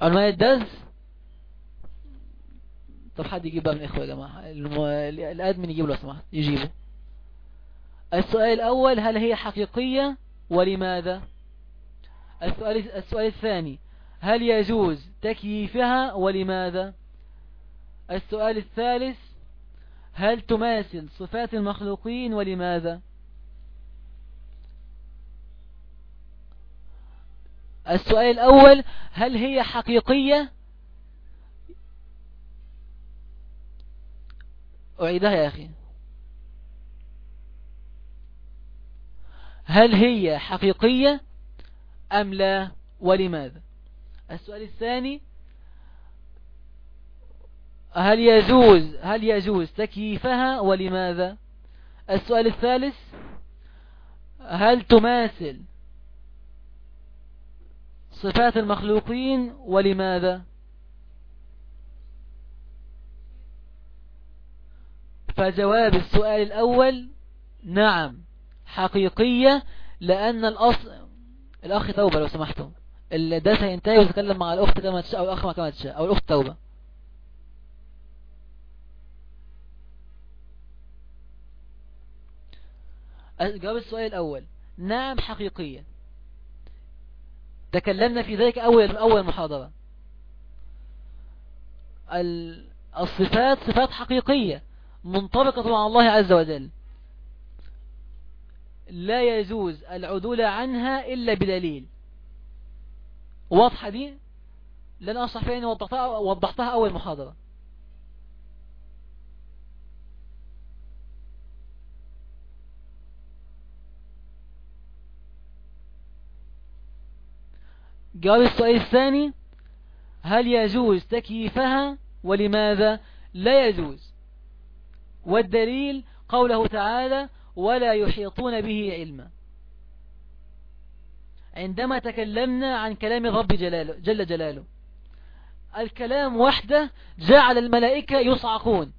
عنوان الدرس طب حد يجيب بقى من الإخوة يا جماعة؟ الأدمن يجيب له سمحت يجيبه. السؤال الأول هل هي حقيقية ولماذا؟ السؤال, السؤال الثاني هل يجوز تكييفها ولماذا؟ السؤال الثالث هل تماثل صفات المخلوقين ولماذا؟ السؤال الأول هل هي حقيقية؟ أعيدها يا أخي. هل هي حقيقية أم لا ولماذا؟ السؤال الثاني هل يجوز هل يجوز تكييفها ولماذا؟ السؤال الثالث هل تماثل صفات المخلوقين ولماذا؟ فجواب السؤال الأول نعم حقيقية لأن الأصل الأخ توبة لو سمحتم. الدرس هينتهي ويتكلم مع الأخت كما تشاء أو الأخ كما تشاء أو الأخت توبة. جواب السؤال الأول. نعم حقيقية. تكلمنا في ذلك أول أول محاضرة. الصفات صفات حقيقية منطبقة مع الله عز وجل. لا يجوز العدول عنها إلا بدليل. واضحة دي؟ لن أشرح فيها وضحتها, وضحتها أول محاضرة. جواب السؤال الثاني هل يجوز تكييفها؟ ولماذا؟ لا يجوز. والدليل قوله تعالى ولا يحيطون به علما. عندما تكلمنا عن كلام الرب جلاله جل جلاله الكلام وحده جعل الملائكة يصعقون.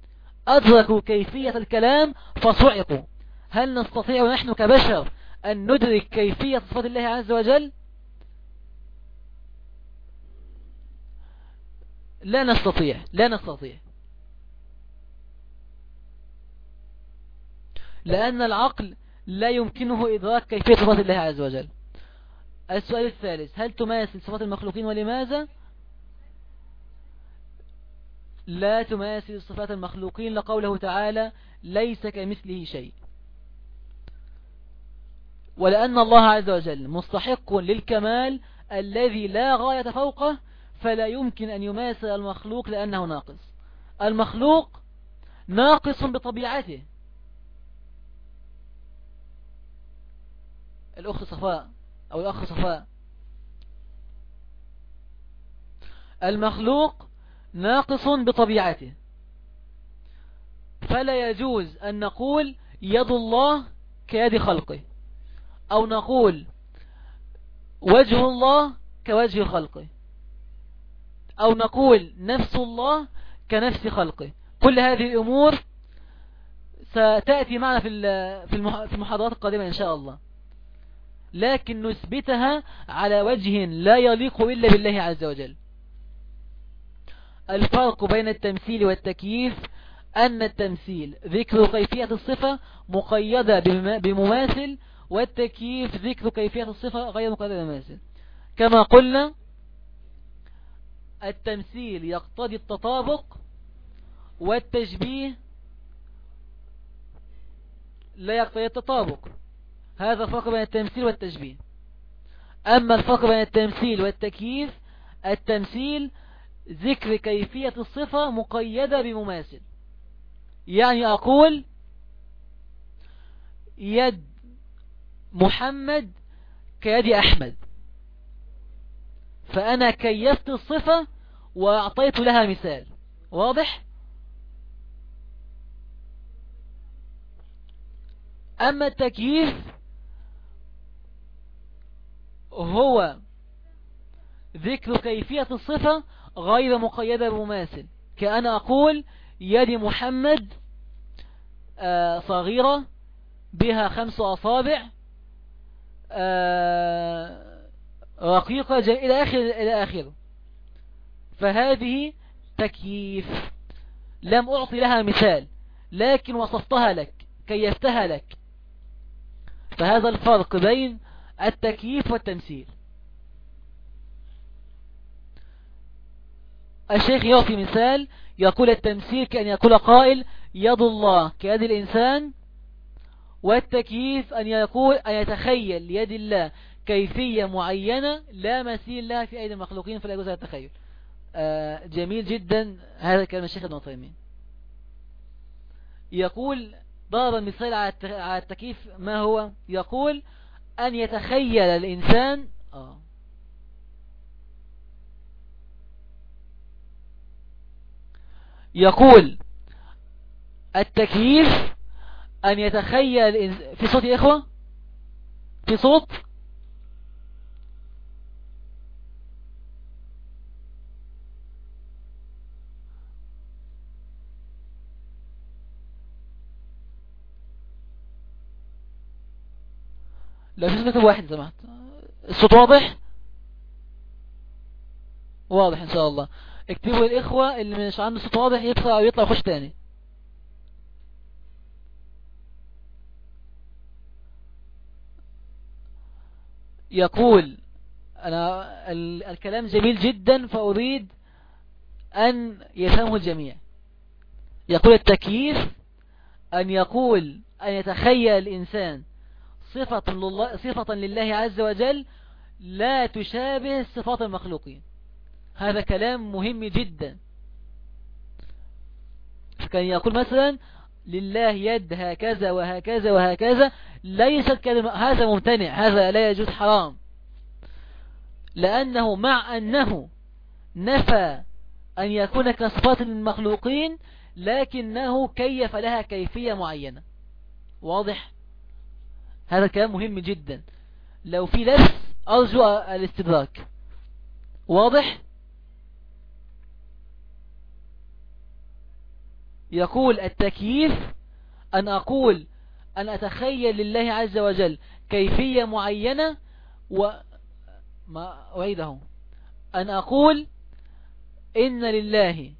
أدركوا كيفية الكلام فصعقوا. هل نستطيع نحن كبشر أن ندرك كيفية صفات الله عز وجل؟ لا نستطيع لا نستطيع. لأن العقل لا يمكنه إدراك كيفية صفات الله عز وجل. السؤال الثالث هل تماثل صفات المخلوقين ولماذا؟ لا تماثل صفات المخلوقين لقوله تعالى ليس كمثله شيء. ولأن الله عز وجل مستحق للكمال الذي لا غاية فوقه فلا يمكن أن يماثل المخلوق لأنه ناقص. المخلوق ناقص بطبيعته. الأخت صفاء أو الأخ صفاء. المخلوق ناقص بطبيعته. فلا يجوز أن نقول يد الله كيد خلقه. أو نقول وجه الله كوجه خلقه. أو نقول نفس الله كنفس خلقه. كل هذه الأمور ستأتي معنا في المحاضرات القادمة إن شاء الله. لكن نثبتها على وجه لا يليق إلا بالله عز وجل. الفرق بين التمثيل والتكييف أن التمثيل ذكر كيفية الصفة مقيدة بمماثل والتكييف ذكر كيفية الصفة غير مقيدة بمماثل. كما قلنا التمثيل يقتضي التطابق والتشبيه لا يقتضي التطابق. هذا الفرق بين التمثيل والتشبيه. أما الفرق بين التمثيل والتكييف التمثيل ذكر كيفية الصفة مقيدة بمماثل. يعني أقول يد محمد كيد أحمد. فأنا كيفت الصفة وأعطيت لها مثال. واضح؟ أما التكييف هو ذكر كيفية الصفة غير مقيدة بمماثل. كأنا أقول يد محمد آه، صغيرة بها خمس أصابع آه، رقيقة إلى آخر إلى آخره. فهذه تكييف. لم أعطي لها مثال لكن وصفتها لك كيفتها لك. فهذا الفرق بين التكييف والتمثيل. الشيخ يعطي مثال يقول التمثيل كأن يقول قائل يد الله كيد الإنسان والتكييف أن يقول أن يتخيل ليد الله كيفية معينة لا مثيل لها في أيدي المخلوقين فلا يجوز التخيل. آه، جميل جدا. هذا كلام الشيخ ابن عثيمين. يقول ضرب المثال على التكييف ما هو؟ يقول أن يتخيل الإنسان آه. يقول التكييف أن يتخيل في صوت يا إخوة؟ في صوت لا في صوت واحد سمحت الصوت واضح؟ واضح إن شاء الله. اكتبوا الاخوة اللي مش عنده صوت واضح يطلع ويطلع يخش تاني. يقول أنا الكلام جميل جدا فأريد أن يفهمه الجميع. يقول التكييف أن يقول أن يتخيل الإنسان صفة لله, صفة لله عز وجل لا تشابه صفات المخلوقين. هذا كلام مهم جدا. كان يقول مثلا لله يد هكذا وهكذا وهكذا ليست كلمة هذا ممتنع هذا لا يجوز حرام. لأنه مع أنه نفى أن يكون كصفات المخلوقين لكنه كيف لها كيفية معينة. واضح؟ هذا كلام مهم جدا. لو في لبس أرجو الاستدراك. واضح؟ يقول التكييف أن أقول أن أتخيل لله عز وجل كيفية معينة و ما أعيده أن أقول إن لله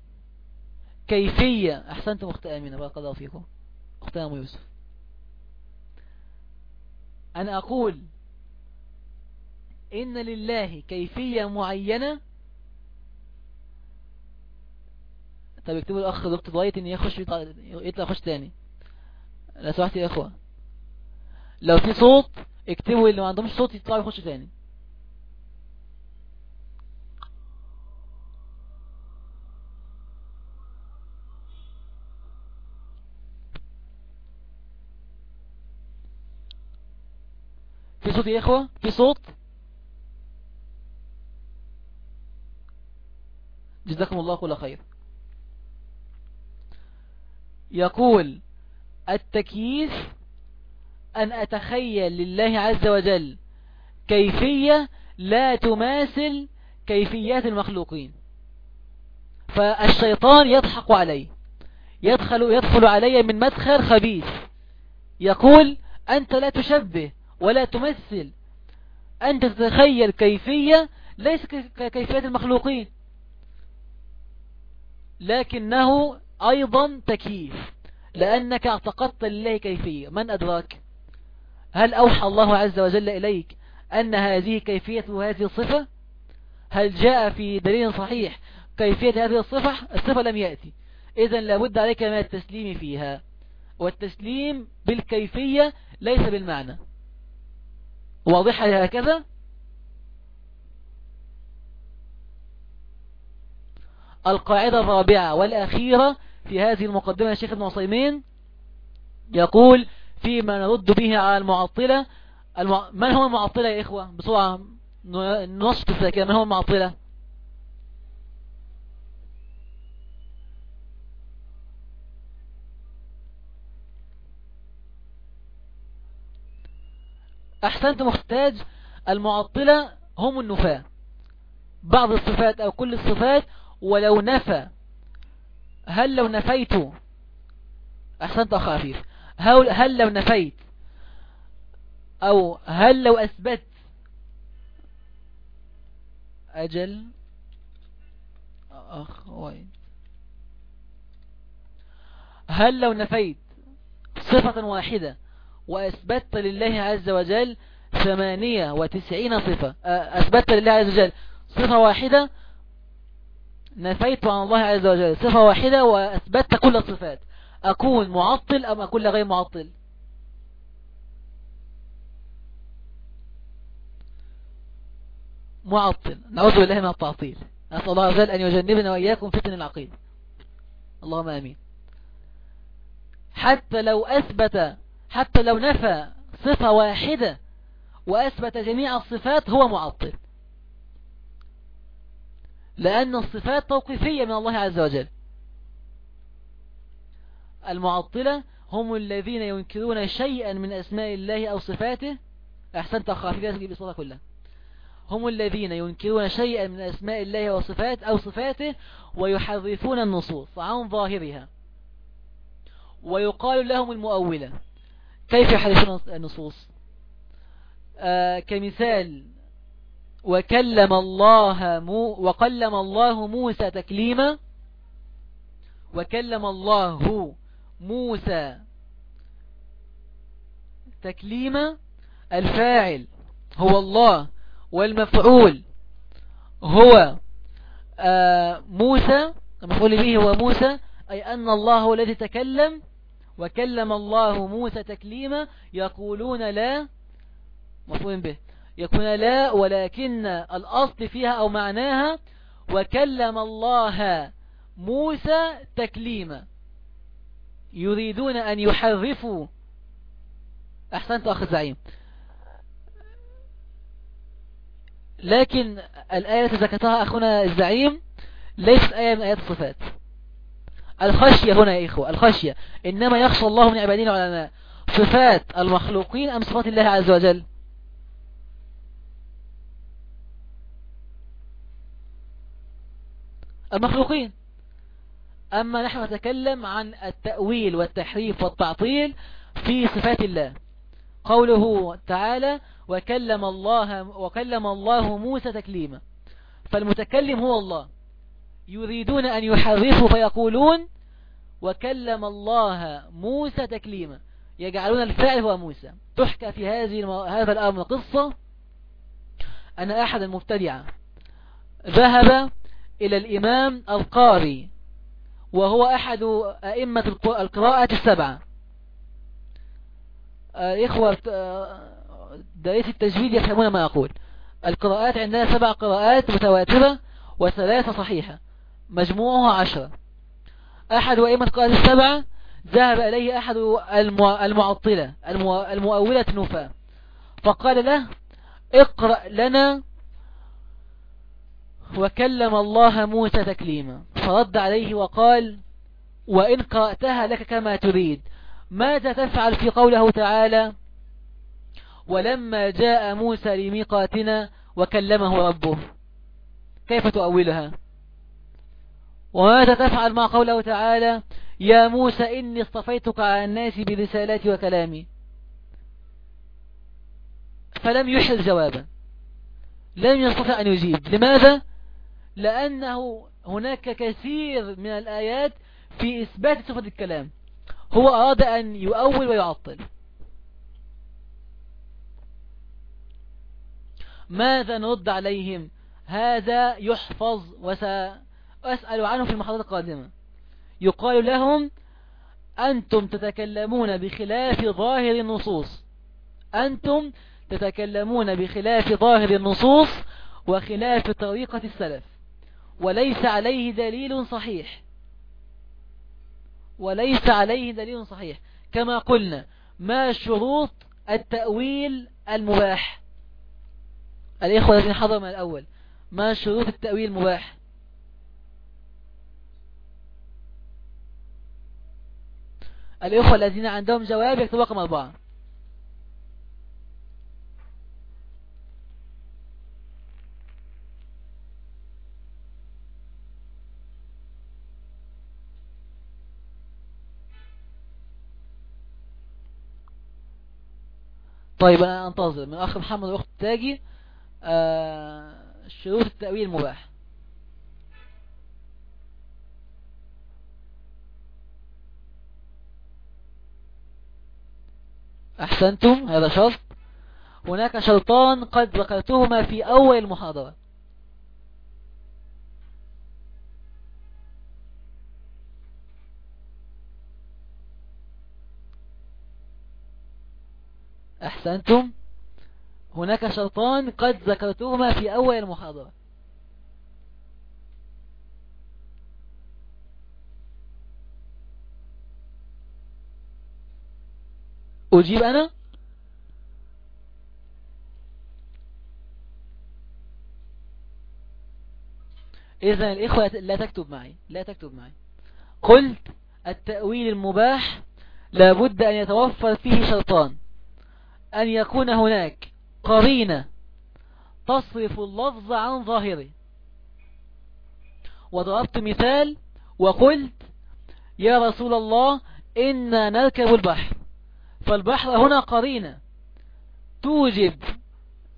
كيفية. أحسنتم أخت آمنة بارك الله فيكم. أخت أم يوسف. أن أقول إن لله كيفية معينة. طب اكتبوا الأخ دكتور ضايت إن يخش يطلع يخش تاني. لا سمحت يا إخوة. لو في صوت اكتبوا اللي ما عندهمش صوت يطلعوا يخشوا تاني. في صوت يا إخوة؟ في صوت؟ جزاكم الله كل خير. يقول التكييف أن أتخيل لله عز وجل كيفية لا تماثل كيفيات المخلوقين. فالشيطان يضحك علي يدخل, يدخل علي من مدخل خبيث. يقول أنت لا تشبه ولا تمثل. أنت تتخيل كيفية ليس كيفية المخلوقين. لكنه أيضا تكييف. لأنك اعتقدت لله كيفية. من أدراك؟ هل أوحى الله عز وجل إليك أن هذه كيفية هذه الصفة؟ هل جاء في دليل صحيح كيفية هذه الصفة؟ الصفة لم يأتي. إذا لابد عليك من التسليم فيها. والتسليم بالكيفية ليس بالمعنى. واضحة هكذا القاعدة الرابعة والأخيرة في هذه المقدمة يا شيخ ابن عصيمين يقول فيما نرد به على المعطلة المع... من هو المعطلة يا إخوة؟ بسرعة نشط الذاكرة من هو المعطلة؟ أحسنت محتاج المعطلة هم النفاة. بعض الصفات أو كل الصفات ولو نفى. هل لو نفيت؟ أحسنت أخ عفيف. هل, لو نفيت؟ أو هل لو أثبت؟ أجل. أخ هل لو نفيت؟ صفة واحدة. وأثبت لله عز وجل ثمانية وتسعين صفة. أثبت لله عز وجل. صفة واحدة نفيت عن الله عز وجل. صفة واحدة وأثبت كل الصفات. أكون معطل أم أكون غير معطل؟ معطل. نعوذ بالله من التعطيل. نسأل الله عز وجل أن يجنبنا وإياكم فتن العقيد اللهم آمين. حتى لو أثبت حتى لو نفى صفة واحدة وأثبت جميع الصفات هو معطل. لأن الصفات توقيفية من الله عز وجل. المعطلة هم الذين ينكرون شيئا من أسماء الله أو صفاته. أحسنت أخافي لازم بصورة كلها. هم الذين ينكرون شيئا من أسماء الله وصفات أو صفاته ويحرفون النصوص عن ظاهرها. ويقال لهم المؤولة. كيف يحرفون النصوص؟ آه كمثال وكلم الله مو وكلم الله موسى تكليما وكلم الله موسى تكليما الفاعل هو الله والمفعول هو آه موسى المفعول به هو موسى أي أن الله الذي تكلم وكلم الله موسى تكليما يقولون لا مفعول به يكون لا ولكن الأصل فيها أو معناها وكلم الله موسى تكليما. يريدون أن يحرفوا. أحسنت أخذ زعيم. لكن الآية التي ذكرتها أخونا الزعيم ليست آية من آيات الصفات. الخشية هنا يا إخوة الخشية. إنما يخشى الله من عبادين العلماء. صفات المخلوقين أم صفات الله عز وجل؟ المخلوقين. أما نحن نتكلم عن التأويل والتحريف والتعطيل في صفات الله. قوله تعالى وكلم الله وكلم الله موسى تكليما فالمتكلم هو الله. يريدون أن يحرفوا فيقولون وكلم الله موسى تكليما. يجعلون الفعل هو موسى. تحكى في هذه هذا الأمر قصة أن أحد المبتدعة ذهب إلى الإمام القاري وهو أحد أئمة القراءة السبعة. آه، إخوة دائرة التجويد يفهمون ما أقول. القراءات عندنا سبع قراءات متواترة وثلاثة صحيحة. مجموعها عشرة. أحد أئمة القراءات السبعة ذهب إليه أحد المعطلة المؤولة نفاة فقال له اقرأ لنا وكلم الله موسى تكليما. فرد عليه وقال وإن قرأتها لك كما تريد. ماذا تفعل في قوله تعالى ولما جاء موسى لميقاتنا وكلمه ربه؟ كيف تؤولها؟ وماذا تفعل مع قوله تعالى يا موسى إني اصطفيتك على الناس برسالاتي وكلامي؟ فلم يحل جوابا. لم يستطع أن يجيب. لماذا؟ لأنه هناك كثير من الآيات في إثبات صفة الكلام. هو أراد أن يؤول ويعطل. ماذا نرد عليهم؟ هذا يحفظ وسأسأل عنه في المحاضرة القادمة. يقال لهم أنتم تتكلمون بخلاف ظاهر النصوص. أنتم تتكلمون بخلاف ظاهر النصوص وخلاف طريقة السلف. وليس عليه دليل صحيح. وليس عليه دليل صحيح. كما قلنا ما شروط التأويل المباح؟ الإخوة الذين حضروا من الأول ما شروط التأويل المباح؟ الإخوة الذين عندهم جواب يكتبوا رقم أربعة. طيب أنا أنتظر. من أخ محمد وأخت تاجي آه شروط التأويل المباح أحسنتم؟ هذا شرط. هناك شرطان قد ذكرتهما في أول المحاضرة. أحسنتم؟ هناك شرطان قد ذكرتهما في أول المحاضرة. أجيب أنا؟ إذا الإخوة لا تكتب معي لا تكتب معي. قلت التأويل المباح لابد أن يتوفر فيه شرطان. أن يكون هناك قرينة تصرف اللفظ عن ظاهره. وضربت مثال وقلت يا رسول الله إنا نركب البحر. فالبحر هنا قرينة. توجب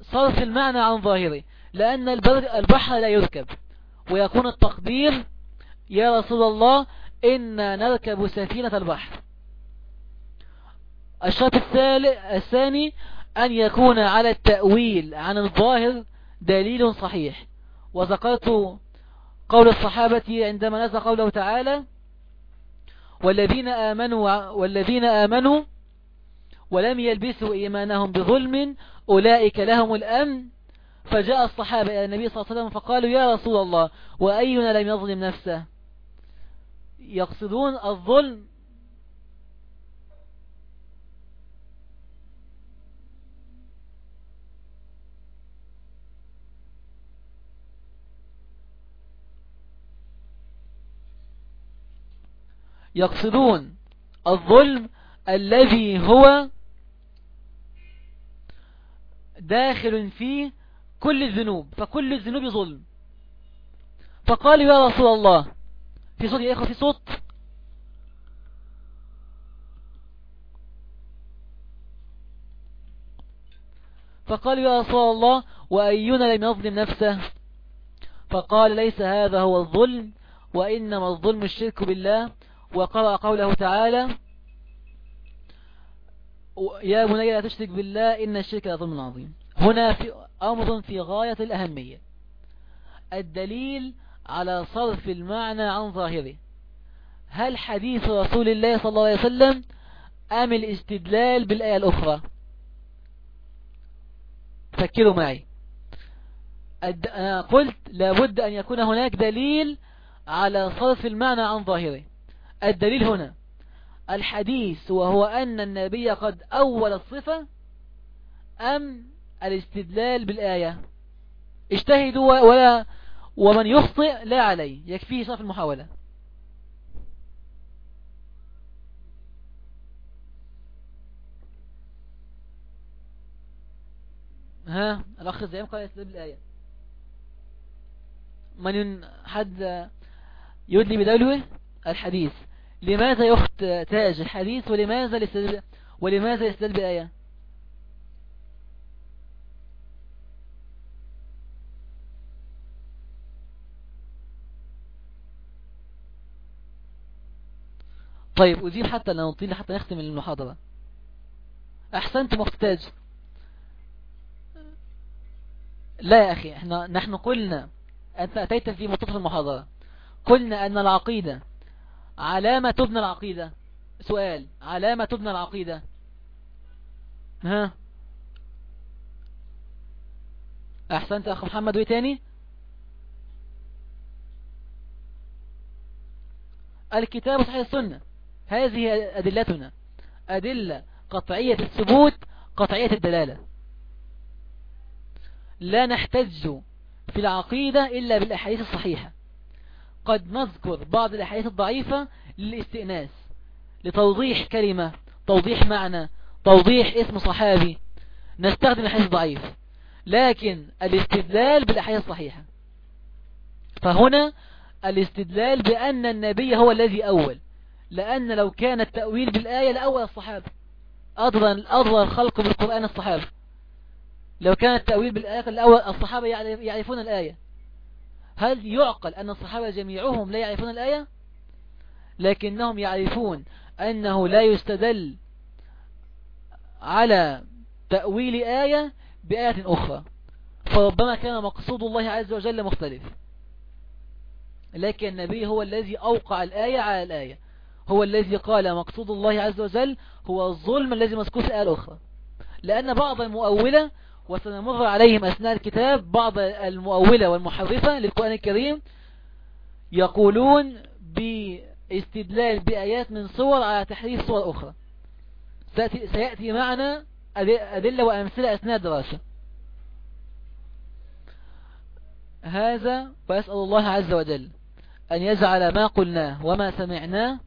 صرف المعنى عن ظاهره لأن البحر لا يركب ويكون التقدير يا رسول الله إنا نركب سفينة البحر. الشرط الثاني أن يكون على التأويل عن الظاهر دليل صحيح. وذكرت قول الصحابة عندما نزل قوله تعالى والذين آمنوا والذين آمنوا ولم يلبسوا إيمانهم بظلم أولئك لهم الأمن. فجاء الصحابة إلى النبي صلى الله عليه وسلم فقالوا يا رسول الله وأينا لم يظلم نفسه؟ يقصدون الظلم. يقصدون الظلم الذي هو داخل فيه كل الذنوب فكل الذنوب ظلم. فقالوا يا رسول الله في صوت يا إخوة في صوت. فقالوا يا رسول الله وأينا لم يظلم نفسه؟ فقال ليس هذا هو الظلم وإنما الظلم الشرك بالله. وقرأ قوله تعالى يا بني لا تشرك بالله إن الشرك لظلم عظيم. هنا في أمر في غاية الأهمية. الدليل على صرف المعنى عن ظاهره. هل حديث رسول الله صلى الله عليه وسلم أم الاستدلال بالآية الأخرى؟ فكروا معي. أنا قلت لابد أن يكون هناك دليل على صرف المعنى عن ظاهره. الدليل هنا. الحديث وهو أن النبي قد أول الصفة أم الاستدلال بالآية؟ اجتهدوا ولا ومن يخطئ لا عليه يكفيه صرف المحاولة. ها الأخ الزعيم قال يستدل بالآية. من حد يدلي بدلوه الحديث. لماذا يحتاج الحديث ولماذا الاستدلال ولماذا الاستدلال بآية؟ طيب أجيب حتى لا نطيل حتى نختم المحاضرة. أحسنت محتاج لا يا أخي إحنا نحن قلنا أنت أتيت في منتصف المحاضرة. قلنا أن العقيدة علامة تبنى العقيدة. سؤال. علامة تبنى العقيدة. ها؟ أحسنت أخ محمد ويتاني الكتاب صحيح السنة. هذه أدلتنا. أدلة قطعية الثبوت قطعية الدلالة. لا نحتج في العقيدة إلا بالأحاديث الصحيحة. قد نذكر بعض الأحاديث الضعيفة للاستئناس لتوضيح كلمة توضيح معنى توضيح اسم صحابي. نستخدم الحديث الضعيف لكن الاستدلال بالأحاديث الصحيحة. فهنا الاستدلال بأن النبي هو الذي أول لأن لو كان التأويل بالآية لأول الصحابة. أضرى أضرى الخلق بالقرآن الصحابة لو كان التأويل بالآية الأول الصحابة يعرفون الآية. هل يعقل أن الصحابة جميعهم لا يعرفون الآية؟ لكنهم يعرفون أنه لا يستدل على تأويل آية بآية أخرى فربما كان مقصود الله عز وجل مختلف. لكن النبي هو الذي أوقع الآية على الآية. هو الذي قال مقصود الله عز وجل هو الظلم الذي مذكور في الآية الأخرى. لأن بعض المؤولة وسنمر عليهم أثناء الكتاب بعض المؤولة والمحرفة للقرآن الكريم يقولون باستدلال بآيات من صور على تحريف صور أخرى. سيأتي معنا أدلة وأمثلة أثناء الدراسة. هذا وأسأل الله عز وجل أن يجعل ما قلناه وما سمعناه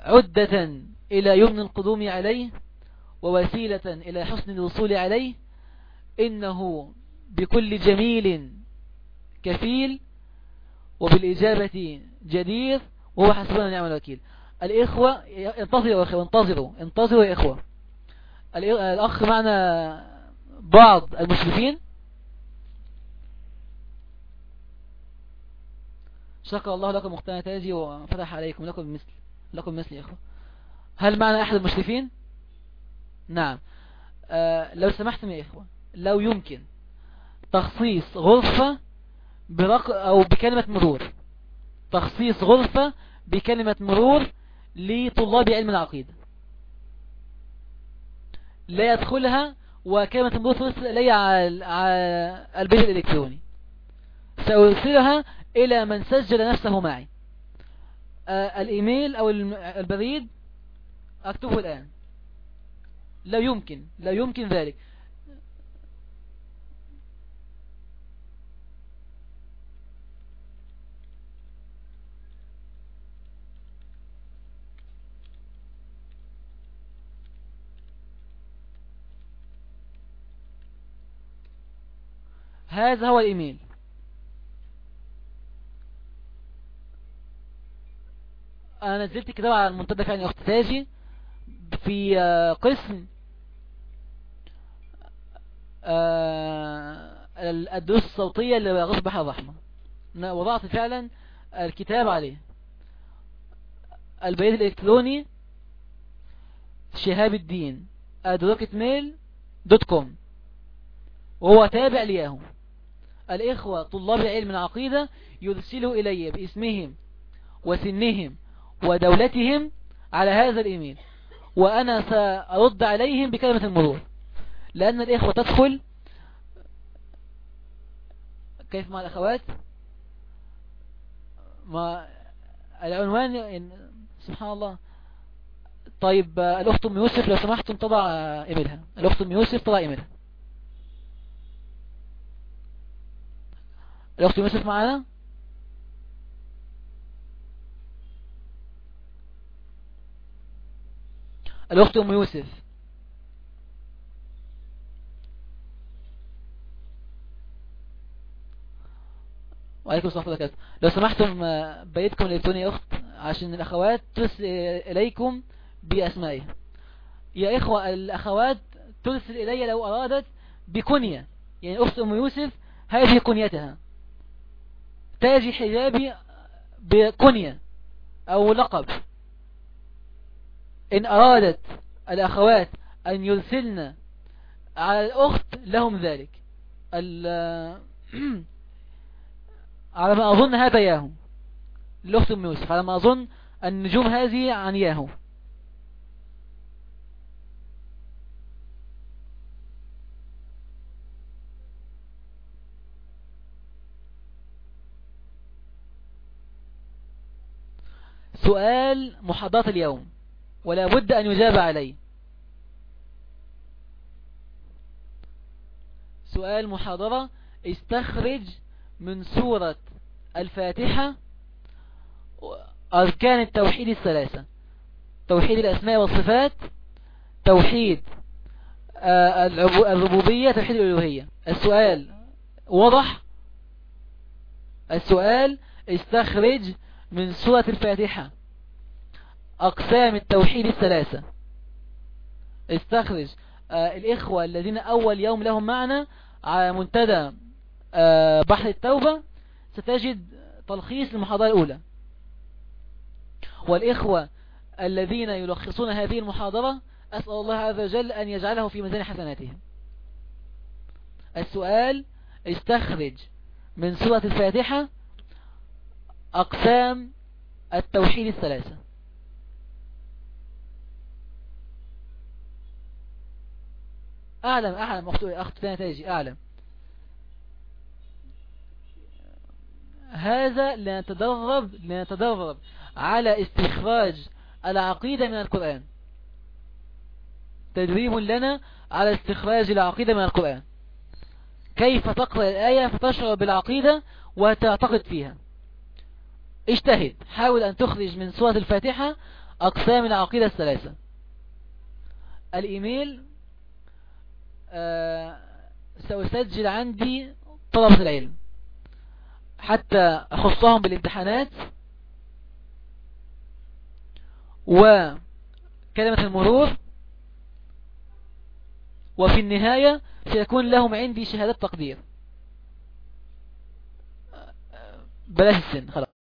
عدة إلى يمن القدوم عليه ووسيلة إلى حسن الوصول عليه إنه بكل جميل كفيل وبالإجابة جدير وهو حسبنا نعم الوكيل. الإخوة انتظروا يا إخوة انتظروا انتظروا يا إخوة. الأخ معنا بعض المشرفين. شكر الله لكم مختار تاجي وفتح عليكم لكم مثل لكم مثل يا إخوة. هل معنا أحد المشرفين؟ نعم. آه لو سمحتم يا إخوة لو يمكن تخصيص غرفة برق أو بكلمة مرور. تخصيص غرفة بكلمة مرور لطلاب علم العقيدة. لا يدخلها وكلمة ترسل إلي على البيت الإلكتروني. سأرسلها إلى من سجل نفسه معي. آه الإيميل أو البريد أكتبه الآن. لا يمكن لا يمكن ذلك. هذا هو الإيميل. أنا نزلت كتاب على المنتدى فعلا أخت تاجي في قسم الدروس الصوتية اللي بحر الرحمة. وضعت فعلا الكتاب عليه. البريد الإلكتروني شهاب الدين at rocketmail dot com وهو تابع لياهو. الإخوة طلاب علم العقيدة يرسلوا إلي باسمهم وسنهم ودولتهم على هذا الإيميل وأنا سأرد عليهم بكلمة المرور. لأن الإخوة تدخل. كيف مع الأخوات؟ ما العنوان سبحان الله. طيب الأخت أم يوسف لو سمحتم تضع إيميلها. الأخت أم يوسف تضع إيميلها. الأخت يوسف معنا الأخت أم يوسف. وعليكم السلام ورحمة لو سمحتم بيتكم الإلكتروني يا أخت عشان الأخوات ترسل إليكم بأسمائها يا إخوة الأخوات ترسل إلي لو أرادت بكنية يعني أخت أم يوسف هذه كنيتها. تاج حجابي بكنية أو لقب. إن أرادت الأخوات أن يرسلن على الأخت لهم ذلك. [clears throat] على ما أظن هذا ياهو. الأخت أم يوسف على ما أظن النجوم هذه عن ياهو. سؤال محاضرة اليوم ولا بد أن يجاب عليه. سؤال محاضرة استخرج من سورة الفاتحة أركان التوحيد الثلاثة. توحيد الأسماء والصفات توحيد آه، الربوبية توحيد الألوهية. السؤال وضح السؤال استخرج من سورة الفاتحة. أقسام التوحيد الثلاثة. استخرج. آه الإخوة الذين أول يوم لهم معنا على منتدى بحر التوبة ستجد تلخيص المحاضرة الأولى. والإخوة الذين يلخصون هذه المحاضرة أسأل الله عز وجل أن يجعله في ميزان حسناتهم. السؤال استخرج من سورة الفاتحة أقسام التوحيد الثلاثة. أعلم أعلم أخت ثانية تيجي أعلم. هذا لنتدرب لنتدرب على استخراج العقيدة من القرآن. تدريب لنا على استخراج العقيدة من القرآن. كيف تقرأ الآية فتشعر بالعقيدة وتعتقد فيها. اجتهد. حاول أن تخرج من سورة الفاتحة أقسام العقيدة الثلاثة. الإيميل آه سأسجل عندي طلبة العلم. حتى أخصهم بالامتحانات. وكلمة المرور. وفي النهاية سيكون لهم عندي شهادات تقدير. بلاش السن خلاص.